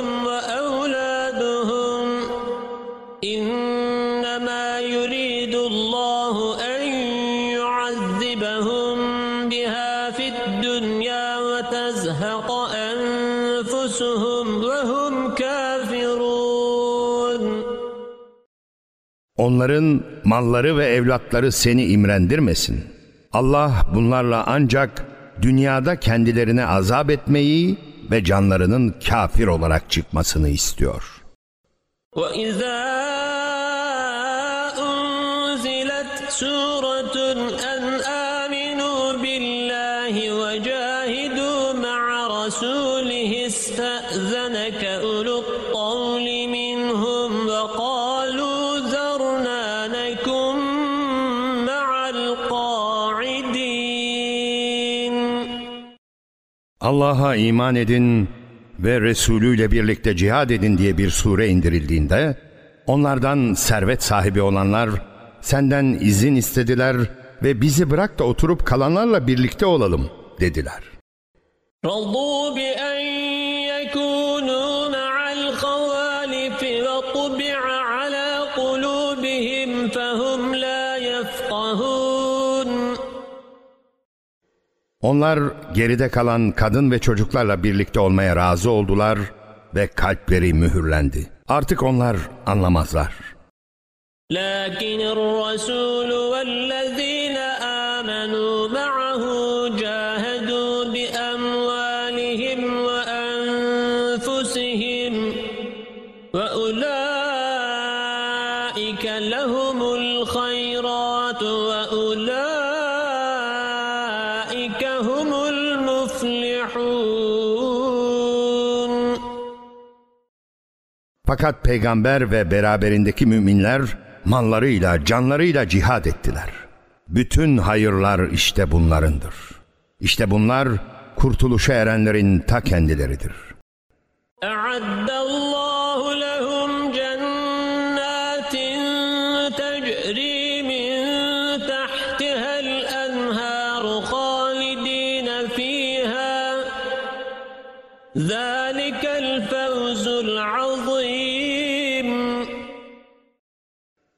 Onların malları ve evlatları seni imrendirmesin. Allah bunlarla ancak dünyada kendilerine azap etmeyi ve canlarının kafir olarak çıkmasını istiyor. وإذا Allah'a iman edin ve Resulü ile birlikte cihad edin diye bir sure indirildiğinde onlardan servet sahibi olanlar senden izin istediler ve bizi bırak da oturup kalanlarla birlikte olalım dediler. رضوا بأن Onlar geride kalan kadın ve çocuklarla birlikte olmaya razı oldular ve kalpleri mühürlendi. Artık onlar anlamazlar. لكن الرسول والذين Fakat peygamber ve beraberindeki müminler mallarıyla, canlarıyla cihad ettiler. Bütün hayırlar işte bunlarındır. İşte bunlar kurtuluşa erenlerin ta kendileridir. E'addallahu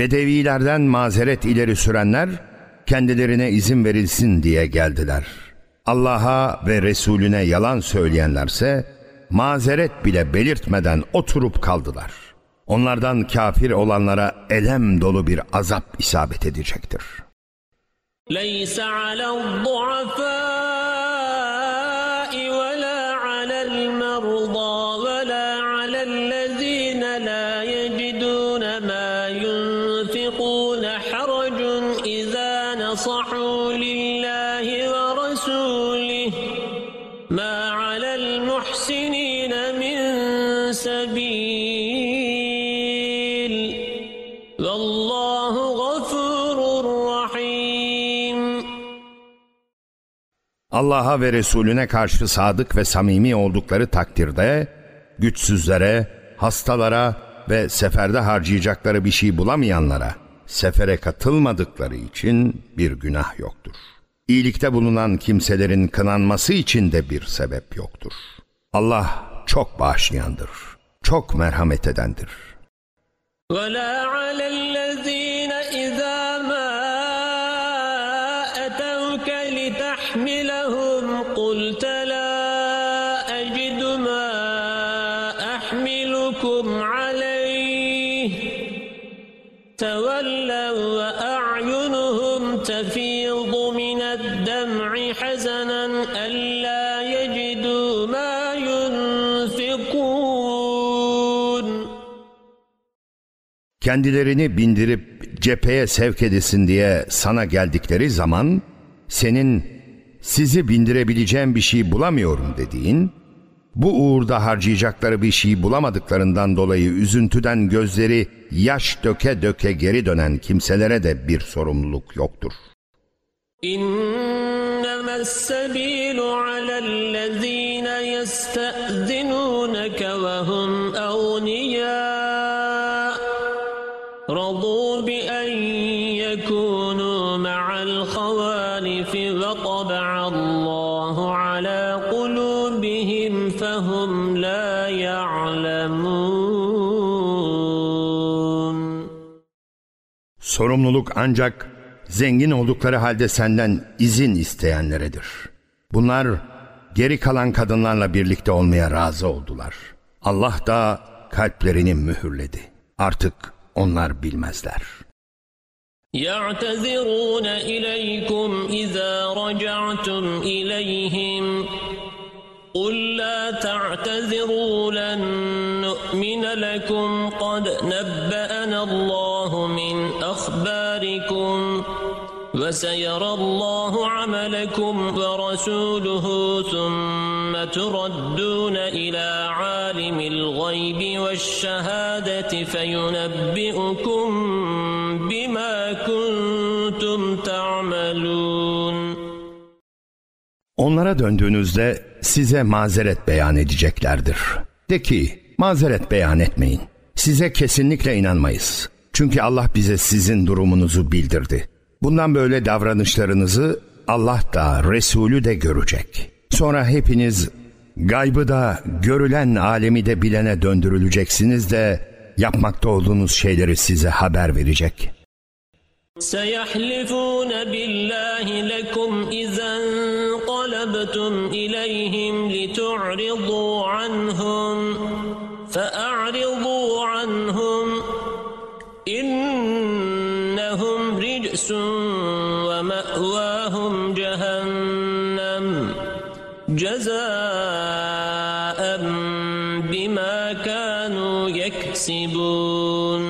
Bedevilerden mazeret ileri sürenler kendilerine izin verilsin diye geldiler. Allah'a ve Resulüne yalan söyleyenlerse mazeret bile belirtmeden oturup kaldılar. Onlardan kafir olanlara elem dolu bir azap isabet edecektir. ليس على الضعفاء Allah'a ve Resulüne karşı sadık ve samimi oldukları takdirde güçsüzlere, hastalara ve seferde harcayacakları bir şey bulamayanlara sefere katılmadıkları için bir günah yoktur. İyilikte bulunan kimselerin kınanması için de bir sebep yoktur. Allah çok bağışlayandır, çok merhamet edendir. ولا على الذين إذا kendilerini bindirip cepheye sevk edesin diye sana geldikleri zaman senin sizi bindirebileceğim bir şey bulamıyorum dediğin, bu uğurda harcayacakları bir şey bulamadıklarından dolayı üzüntüden gözleri yaş döke döke geri dönen kimselere de bir sorumluluk yoktur. إنما السبيل على الذين يستأذنونك وهم Sorumluluk ancak zengin oldukları halde senden izin isteyenleredir. Bunlar geri kalan kadınlarla birlikte olmaya razı oldular. Allah da kalplerini mühürledi. Artık onlar bilmezler. يعتذرون إليكم إذا رجعتم إليهم قل لا تعتذروا لن نؤمن لكم قد نبأنا الله من أخباركم وسيرى الله عملكم ورسوله ثم تردون إلى عالم الغيب والشهادة فينبئكم بما كنتم تعملون Onlara döndüğünüzde size mazeret beyan edeceklerdir. De ki mazeret beyan etmeyin. Size kesinlikle inanmayız. Çünkü Allah bize sizin durumunuzu bildirdi. Bundan böyle davranışlarınızı Allah da Resulü de görecek. Sonra hepiniz gaybı da görülen alemi de bilene döndürüleceksiniz de yapmakta olduğunuz şeyleri size haber verecek. سيحلفون بالله لكم إذا انقلبتم إليهم لتعرضوا عنهم فأعرضوا عنهم رجس ومأواهم جهنم جزاء بما كانوا يكسبون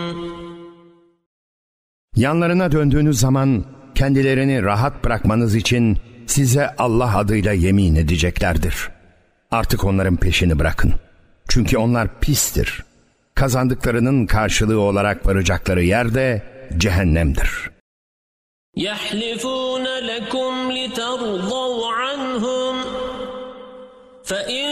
Yanlarına döndüğünüz zaman kendilerini rahat bırakmanız için size Allah adıyla yemin edeceklerdir. Artık onların peşini bırakın. Çünkü onlar pistir. Kazandıklarının karşılığı olarak varacakları yer de cehennemdir. يحلفون لكم لترضوا عنهم فإن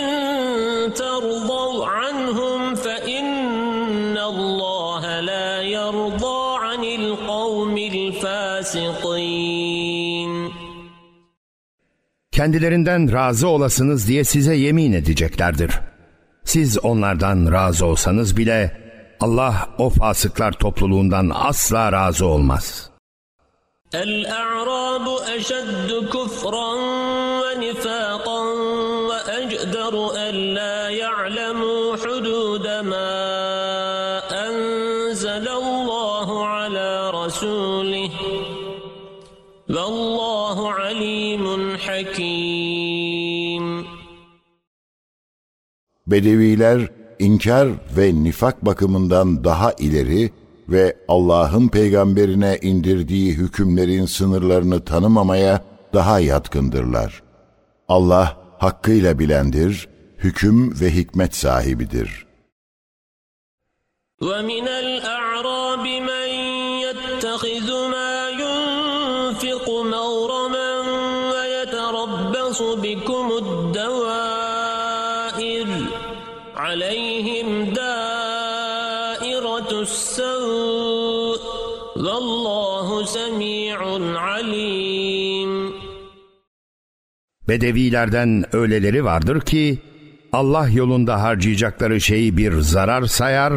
ترضوا عنهم فإن الله لا يرضى عن القوم الفاسقين Kendilerinden razı olasınız diye size yemin edeceklerdir. Siz onlardan razı olsanız bile Allah o fasıklar topluluğundan asla razı olmaz.'' الأعراب أشد كفرا ونفاقا وأجدر ألا يعلموا حدود ما أنزل الله على رسوله. والله عليم حكيم. Bedeviler inkar ve nifak bakımından daha ileri ve Allah'ın peygamberine indirdiği hükümlerin sınırlarını tanımamaya daha yatkındırlar. Allah hakkıyla bilendir, hüküm ve hikmet sahibidir. ومن الأعراب من يتخذ ما ينفق مغرما ويتربص بكم الدوائر عليهم Bedevilerden öyleleri vardır ki Allah yolunda harcayacakları şeyi bir zarar sayar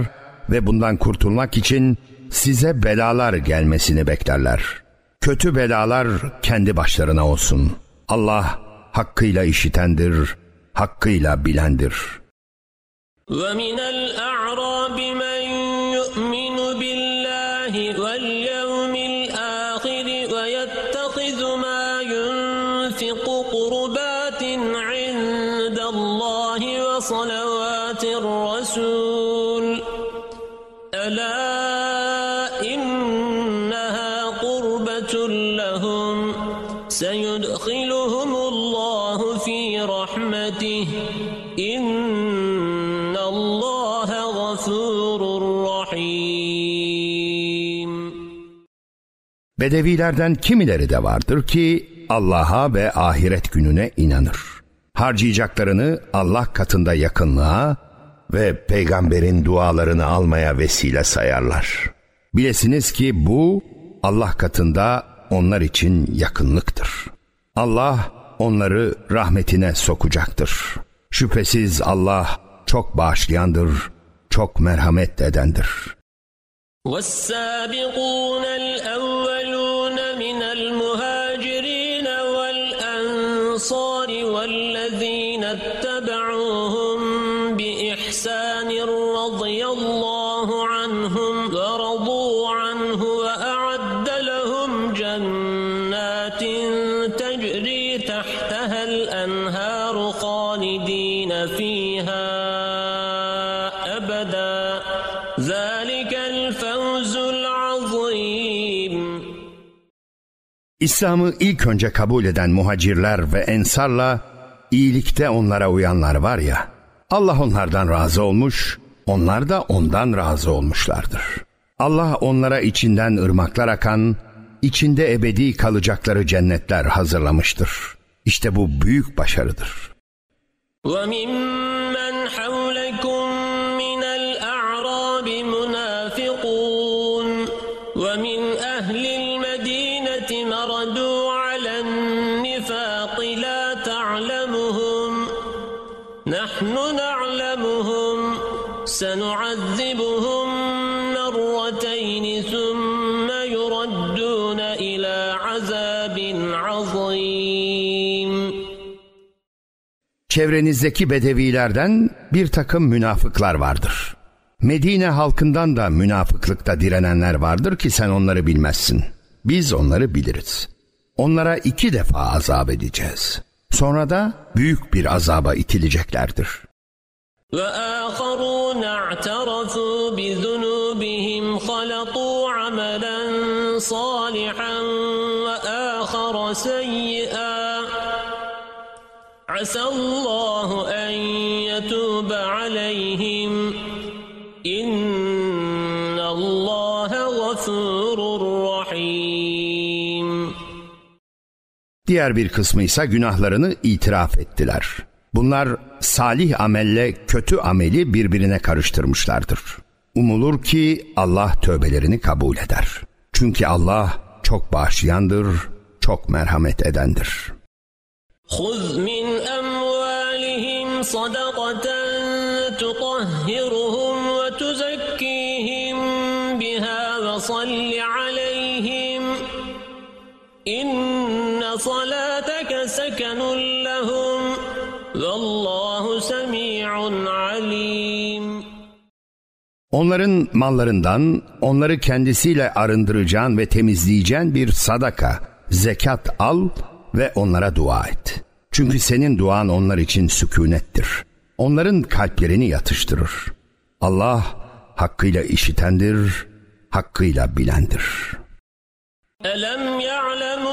ve bundan kurtulmak için size belalar gelmesini beklerler. Kötü belalar kendi başlarına olsun. Allah hakkıyla işitendir, hakkıyla bilendir. ومن الأعراب من Bedevilerden kimileri de vardır ki Allah'a ve ahiret gününe inanır. Harcayacaklarını Allah katında yakınlığa ve peygamberin dualarını almaya vesile sayarlar. Bilesiniz ki bu Allah katında onlar için yakınlıktır. Allah onları rahmetine sokacaktır. Şüphesiz Allah çok bağışlayandır, çok merhamet edendir.'' والسابقون الأولون İslam'ı ilk önce kabul eden muhacirler ve ensarla iyilikte onlara uyanlar var ya, Allah onlardan razı olmuş, onlar da ondan razı olmuşlardır. Allah onlara içinden ırmaklar akan, içinde ebedi kalacakları cennetler hazırlamıştır. İşte bu büyük başarıdır. وممن Çevrenizdeki bedevilerden bir takım münafıklar vardır. Medine halkından da münafıklıkta direnenler vardır ki sen onları bilmezsin. Biz onları biliriz. Onlara iki defa azap edeceğiz. Sonra da büyük bir azaba itileceklerdir. وآخرون اعترفوا بذنوبهم خلطوا عملا صالحا وآخر سيئا عسى الله أن يتوب عليهم إن الله غفور رحيم Diğer bir kısmı ise günahlarını itiraf ettiler. Bunlar salih amelle kötü ameli birbirine karıştırmışlardır. Umulur ki Allah tövbelerini kabul eder. Çünkü Allah çok bağışlayandır, çok merhamet edendir. خذ من أموالهم صدقة تطهرهم وتزكيهم بها وصل عليهم إن صلاتك سكن لهم والله سميع عليم Onların mallarından onları kendisiyle arındıracağın ve temizleyeceğin bir sadaka, zekat al ve onlara dua et. Çünkü senin duan onlar için sükunettir. Onların kalplerini yatıştırır. Allah hakkıyla işitendir, hakkıyla bilendir. Elem ya'lemu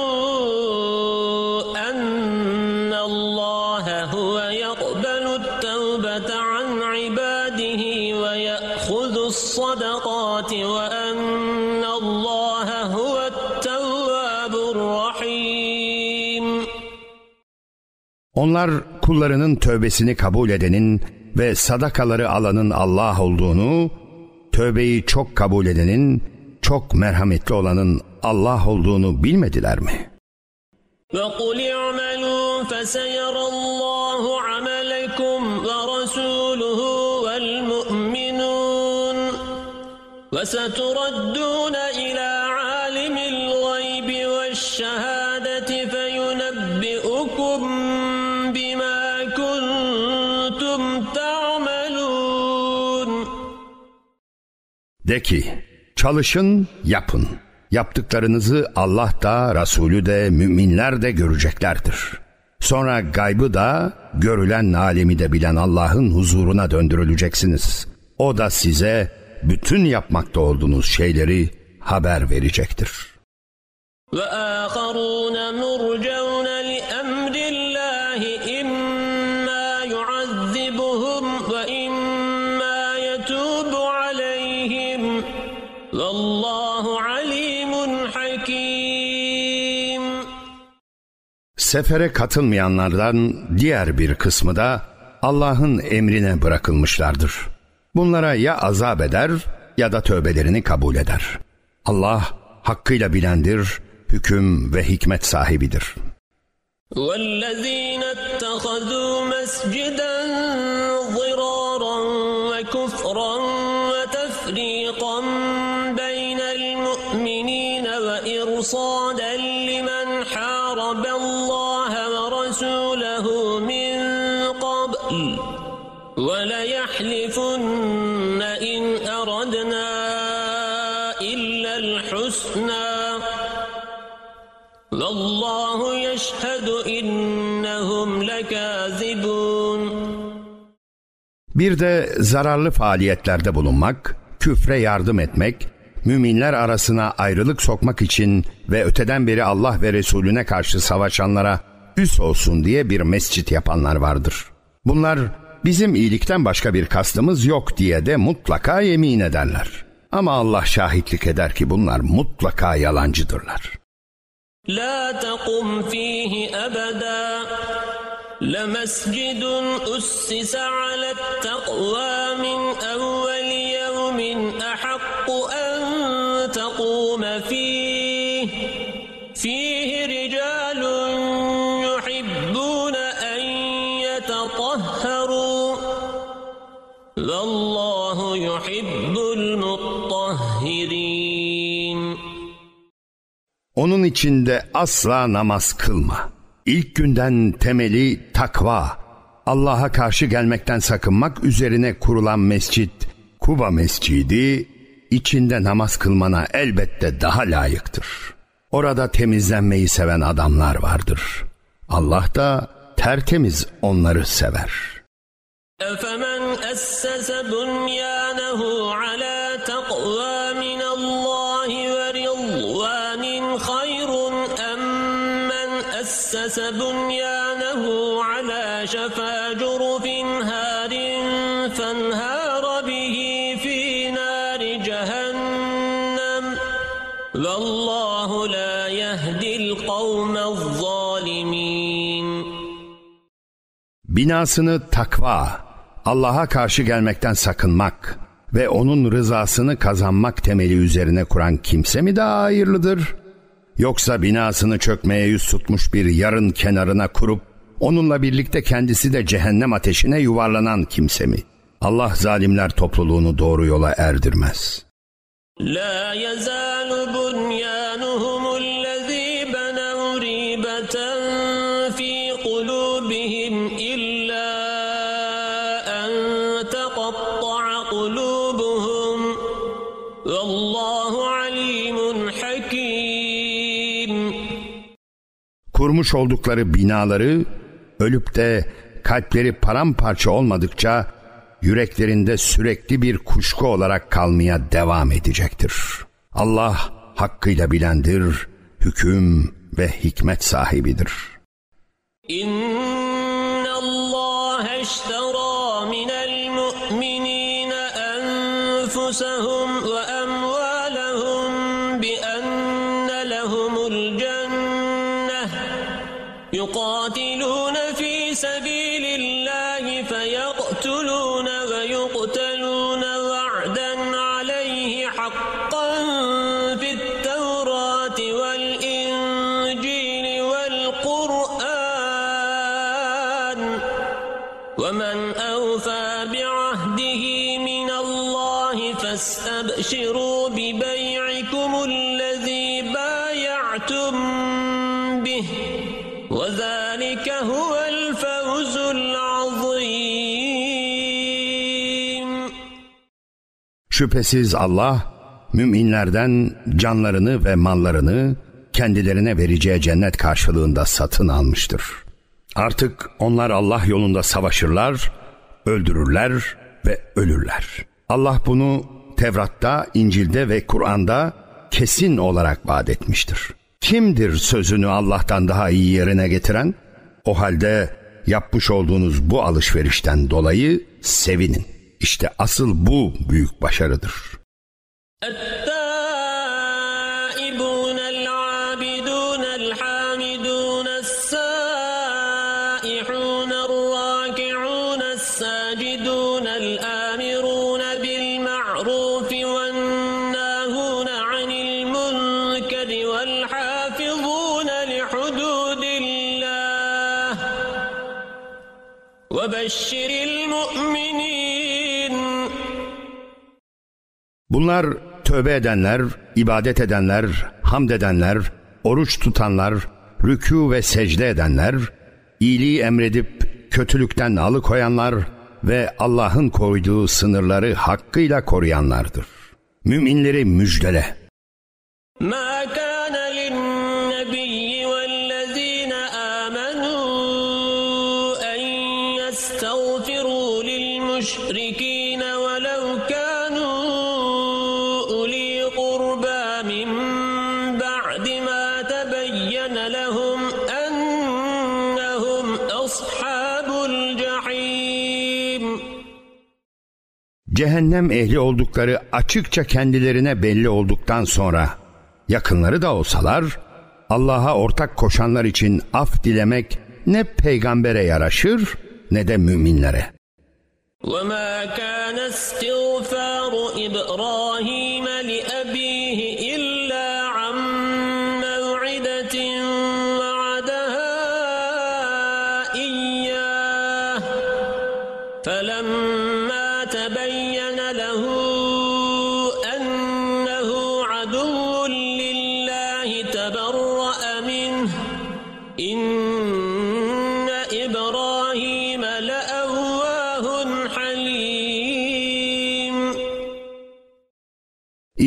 Onlar kullarının tövbesini kabul edenin ve sadakaları alanın Allah olduğunu, tövbeyi çok kabul edenin, çok merhametli olanın Allah olduğunu bilmediler mi? وقل اعملوا فسيرى الله عملكم ورسوله والمؤمنون وستردون De ki, çalışın, yapın. Yaptıklarınızı Allah da, Resulü de, müminler de göreceklerdir. Sonra gaybı da, görülen alemi de bilen Allah'ın huzuruna döndürüleceksiniz. O da size bütün yapmakta olduğunuz şeyleri haber verecektir. وآخرون مرجون لأمر Sefere katılmayanlardan diğer bir kısmı da Allah'ın emrine bırakılmışlardır. Bunlara ya azap eder ya da tövbelerini kabul eder. Allah hakkıyla bilendir, hüküm ve hikmet sahibidir. والذين اتخذوا مسجدا ضرارا وكفرا وتفريقا بين مرصادا لمن والله يشهد إنهم لكاذبون Bir de zararlı faaliyetlerde bulunmak, küfre yardım etmek, müminler arasına ayrılık sokmak için ve öteden beri Allah ve Resulüne karşı savaşanlara üs olsun diye bir mescit yapanlar vardır. Bunlar bizim iyilikten başka bir kastımız yok diye de mutlaka yemin ederler. Ama Allah şahitlik eder ki bunlar mutlaka yalancıdırlar. لا تقم فيه أبدا. لمسجد أسس على التقوى من Onun içinde asla namaz kılma. İlk günden temeli takva, Allah'a karşı gelmekten sakınmak üzerine kurulan mescit, Kuba Mescidi, içinde namaz kılmana elbette daha layıktır. Orada temizlenmeyi seven adamlar vardır. Allah da tertemiz onları sever. أفمن أسس بنيانه على أسس بنيانه على شفا جرف هار فانهار به في نار جهنم والله لا يهدي القوم الظالمين Binasını takva, Allah'a karşı gelmekten sakınmak ve onun rızasını kazanmak temeli üzerine kuran kimse mi daha hayırlıdır? Yoksa binasını çökmeye yüz tutmuş bir yarın kenarına kurup onunla birlikte kendisi de cehennem ateşine yuvarlanan kimse mi? Allah zalimler topluluğunu doğru yola erdirmez. لا يزال بنيانهم الذي بنوا ريبة في قلوبهم kurmuş oldukları binaları ölüp de kalpleri paramparça olmadıkça yüreklerinde sürekli bir kuşku olarak kalmaya devam edecektir. Allah hakkıyla bilendir, hüküm ve hikmet sahibidir. İnna Allah eştera minel mu'minine enfusahum Şüphesiz Allah müminlerden canlarını ve mallarını kendilerine vereceği cennet karşılığında satın almıştır. Artık onlar Allah yolunda savaşırlar, öldürürler ve ölürler. Allah bunu Tevrat'ta, İncil'de ve Kur'an'da kesin olarak vaat etmiştir. Kimdir sözünü Allah'tan daha iyi yerine getiren? O halde yapmış olduğunuz bu alışverişten dolayı sevinin. İşte asıl bu büyük başarıdır. التائبون Bunlar tövbe edenler, ibadet edenler, hamd edenler, oruç tutanlar, rükû ve secde edenler, iyiliği emredip kötülükten alıkoyanlar ve Allah'ın koyduğu sınırları hakkıyla koruyanlardır. Müminleri müjdele. ما Cehennem ehli oldukları açıkça kendilerine belli olduktan sonra yakınları da olsalar Allah'a ortak koşanlar için af dilemek ne peygambere yaraşır ne de müminlere. وما كان استغفار إبراهيم لأبيه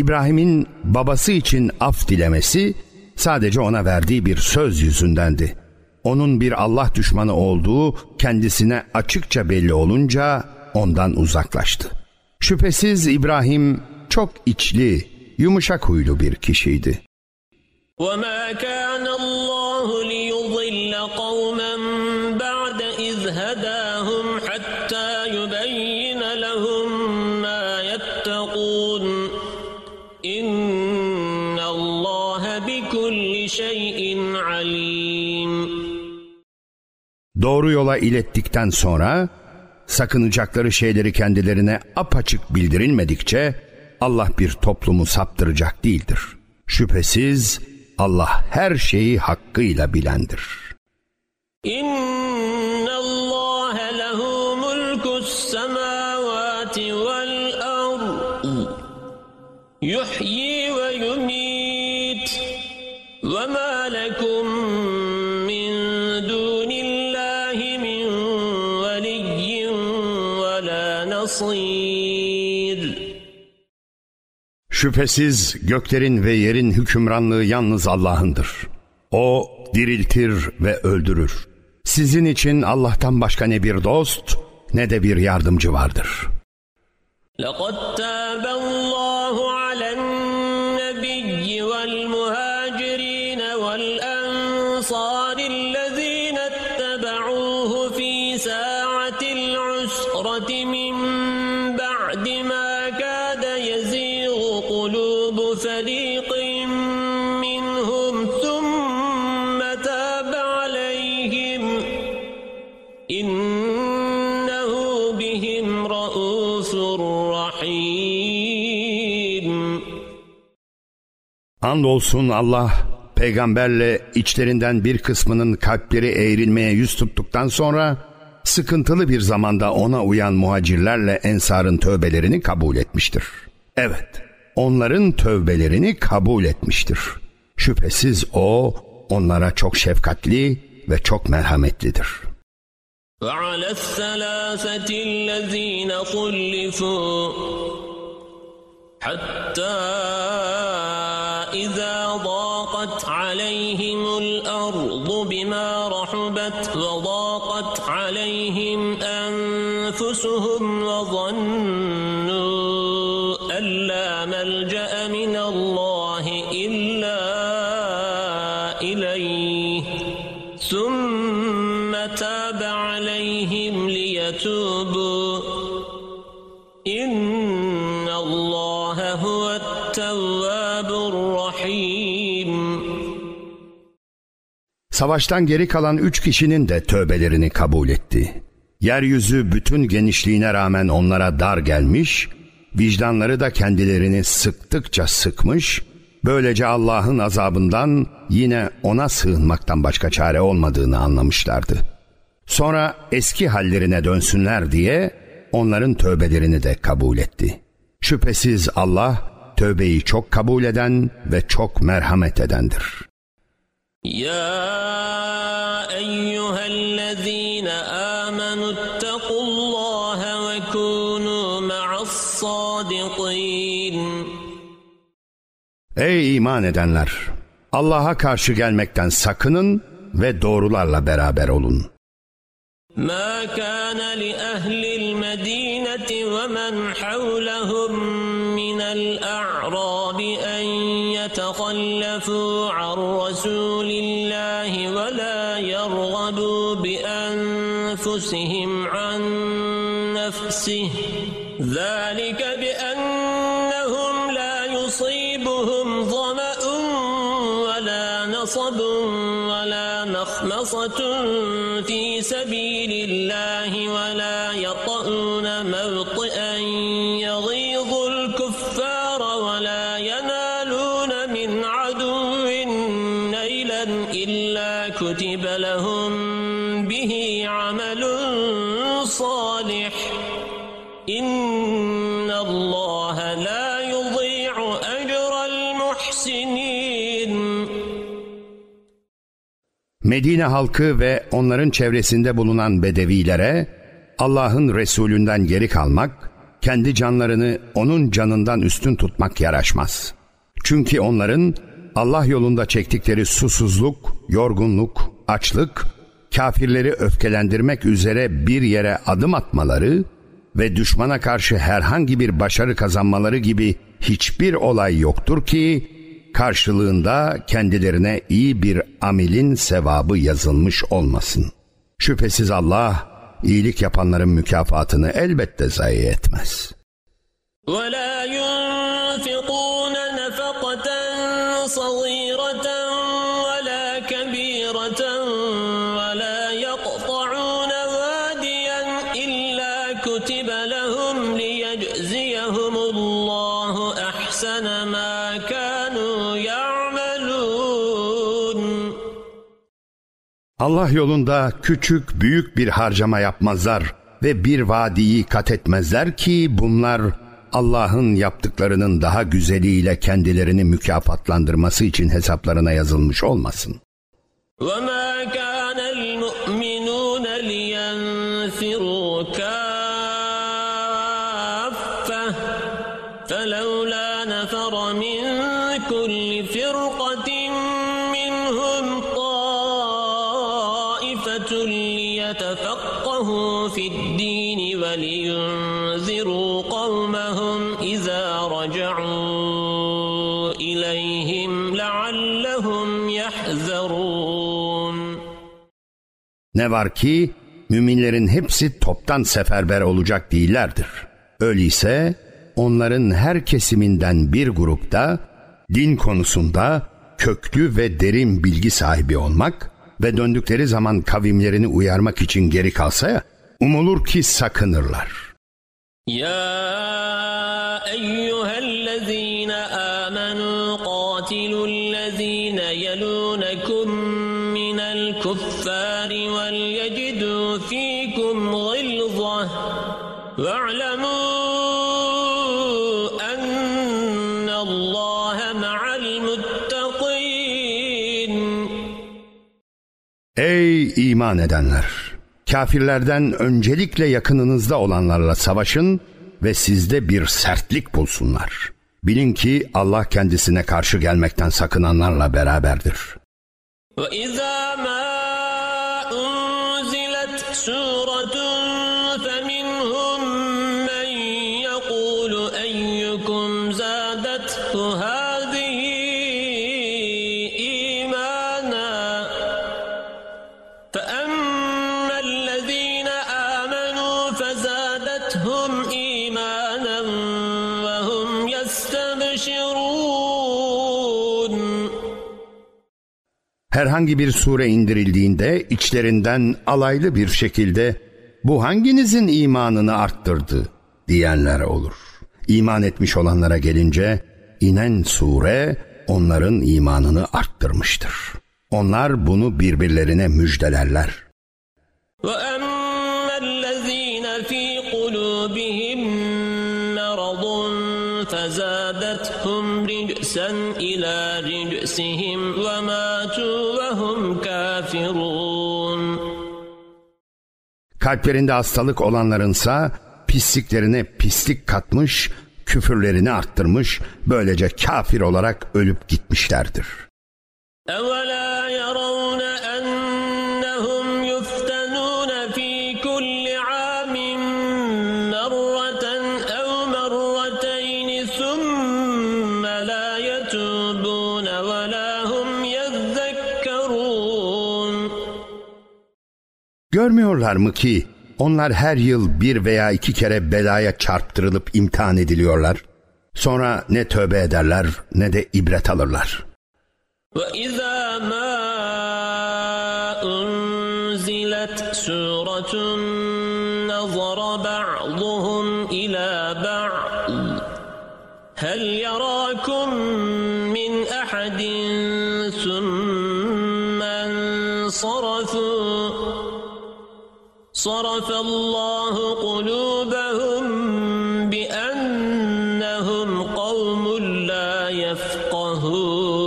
İbrahim'in babası için af dilemesi sadece ona verdiği bir söz yüzündendi. Onun bir Allah düşmanı olduğu kendisine açıkça belli olunca ondan uzaklaştı. Şüphesiz İbrahim çok içli, yumuşak huylu bir kişiydi. وما كان الله doğru yola ilettikten sonra sakınacakları şeyleri kendilerine apaçık bildirilmedikçe Allah bir toplumu saptıracak değildir. Şüphesiz Allah her şeyi hakkıyla bilendir. İnna Allah lehu mulkus semavati vel ard. Şüphesiz göklerin ve yerin hükümranlığı yalnız Allah'ındır. O diriltir ve öldürür. Sizin için Allah'tan başka ne bir dost ne de bir yardımcı vardır. لقد تاب الله على Andolsun Allah peygamberle içlerinden bir kısmının kalpleri eğrilmeye yüz tuttuktan sonra sıkıntılı bir zamanda ona uyan muhacirlerle ensarın tövbelerini kabul etmiştir. Evet, onların tövbelerini kabul etmiştir. Şüphesiz o onlara çok şefkatli ve çok merhametlidir. وعلى الثلاثة الذين خلفوا حتى إذا عليهم الأرض بما رحبت وضاقت عليهم أنفسهم وظنوا Savaştan geri kalan üç kişinin de tövbelerini kabul etti. Yeryüzü bütün genişliğine rağmen onlara dar gelmiş, vicdanları da kendilerini sıktıkça sıkmış, böylece Allah'ın azabından yine ona sığınmaktan başka çare olmadığını anlamışlardı. Sonra eski hallerine dönsünler diye onların tövbelerini de kabul etti. Şüphesiz Allah tövbeyi çok kabul eden ve çok merhamet edendir. يا أيها الذين آمنوا اتقوا الله وكونوا مع الصادقين Ey iman edenler! Allah'a karşı gelmekten sakının ve doğrularla beraber olun. ما كان لأهل المدينة ومن حولهم من الأعراب أن يتخلفوا عن رسول الله ولا يرغبوا بأنفسهم عن نفسه. ذلك بأنهم لا يصيبهم ظمأ ولا نصب ولا مخمصة في سبيل الله ولا Medine halkı ve onların çevresinde bulunan bedevilere Allah'ın Resulünden geri kalmak, kendi canlarını onun canından üstün tutmak yaraşmaz. Çünkü onların Allah yolunda çektikleri susuzluk, yorgunluk, açlık, kafirleri öfkelendirmek üzere bir yere adım atmaları ve düşmana karşı herhangi bir başarı kazanmaları gibi hiçbir olay yoktur ki karşılığında kendilerine iyi bir amilin sevabı yazılmış olmasın. Şüphesiz Allah iyilik yapanların mükafatını elbette zayi etmez. ولا ينفقون Allah yolunda küçük büyük bir harcama yapmazlar ve bir vadiyi kat etmezler ki bunlar Allah'ın yaptıklarının daha güzeliyle kendilerini mükafatlandırması için hesaplarına yazılmış olmasın. وما كان Ne var ki müminlerin hepsi toptan seferber olacak değillerdir. Öyleyse onların her kesiminden bir grupta din konusunda köklü ve derin bilgi sahibi olmak ve döndükleri zaman kavimlerini uyarmak için geri kalsa ya, umulur ki sakınırlar. Ya eyyuh iman edenler! Kafirlerden öncelikle yakınınızda olanlarla savaşın ve sizde bir sertlik bulsunlar. Bilin ki Allah kendisine karşı gelmekten sakınanlarla beraberdir. وإذا ما Herhangi bir sure indirildiğinde içlerinden alaylı bir şekilde bu hanginizin imanını arttırdı diyenler olur. İman etmiş olanlara gelince inen sure onların imanını arttırmıştır. Onlar bunu birbirlerine müjdelerler. وأما الذين في قلوبهم مرض فزادتهم رجسا إلى رجسهم وماتوا وهم كافرون Kalplerinde hastalık olanlarınsa pisliklerine pislik katmış, küfürlerini arttırmış, böylece kafir olarak ölüp gitmişlerdir. أولا يرون Görmüyorlar mı ki onlar her yıl bir veya iki kere belaya çarptırılıp imtihan ediliyorlar. Sonra ne tövbe ederler ne de ibret alırlar. وإذا ما صرف الله قلوبهم بأنهم قوم لا يفقهون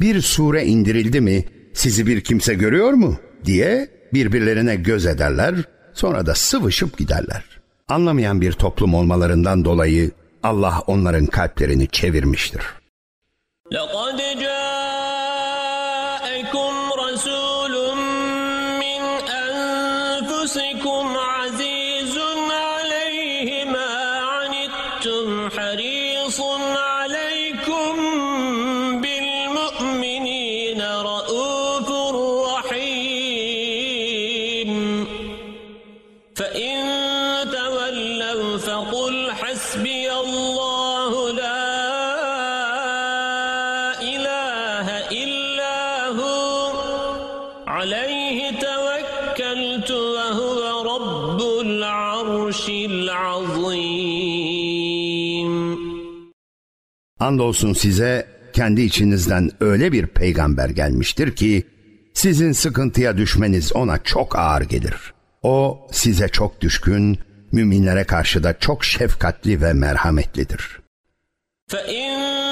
Bir sure indirildi mi sizi bir kimse görüyor mu diye birbirlerine göz ederler sonra da sıvışıp giderler. Anlamayan bir toplum olmalarından dolayı Allah onların kalplerini çevirmiştir. لقد جاءكم Andolsun size kendi içinizden öyle bir peygamber gelmiştir ki sizin sıkıntıya düşmeniz ona çok ağır gelir. O size çok düşkün, müminlere karşı da çok şefkatli ve merhametlidir. فإن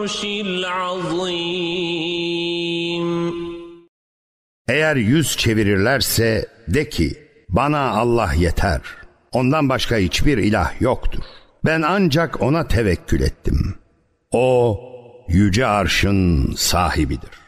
العرش العظيم Eğer yüz çevirirlerse de ki bana Allah yeter. Ondan başka hiçbir ilah yoktur. Ben ancak ona tevekkül ettim. O yüce arşın sahibidir.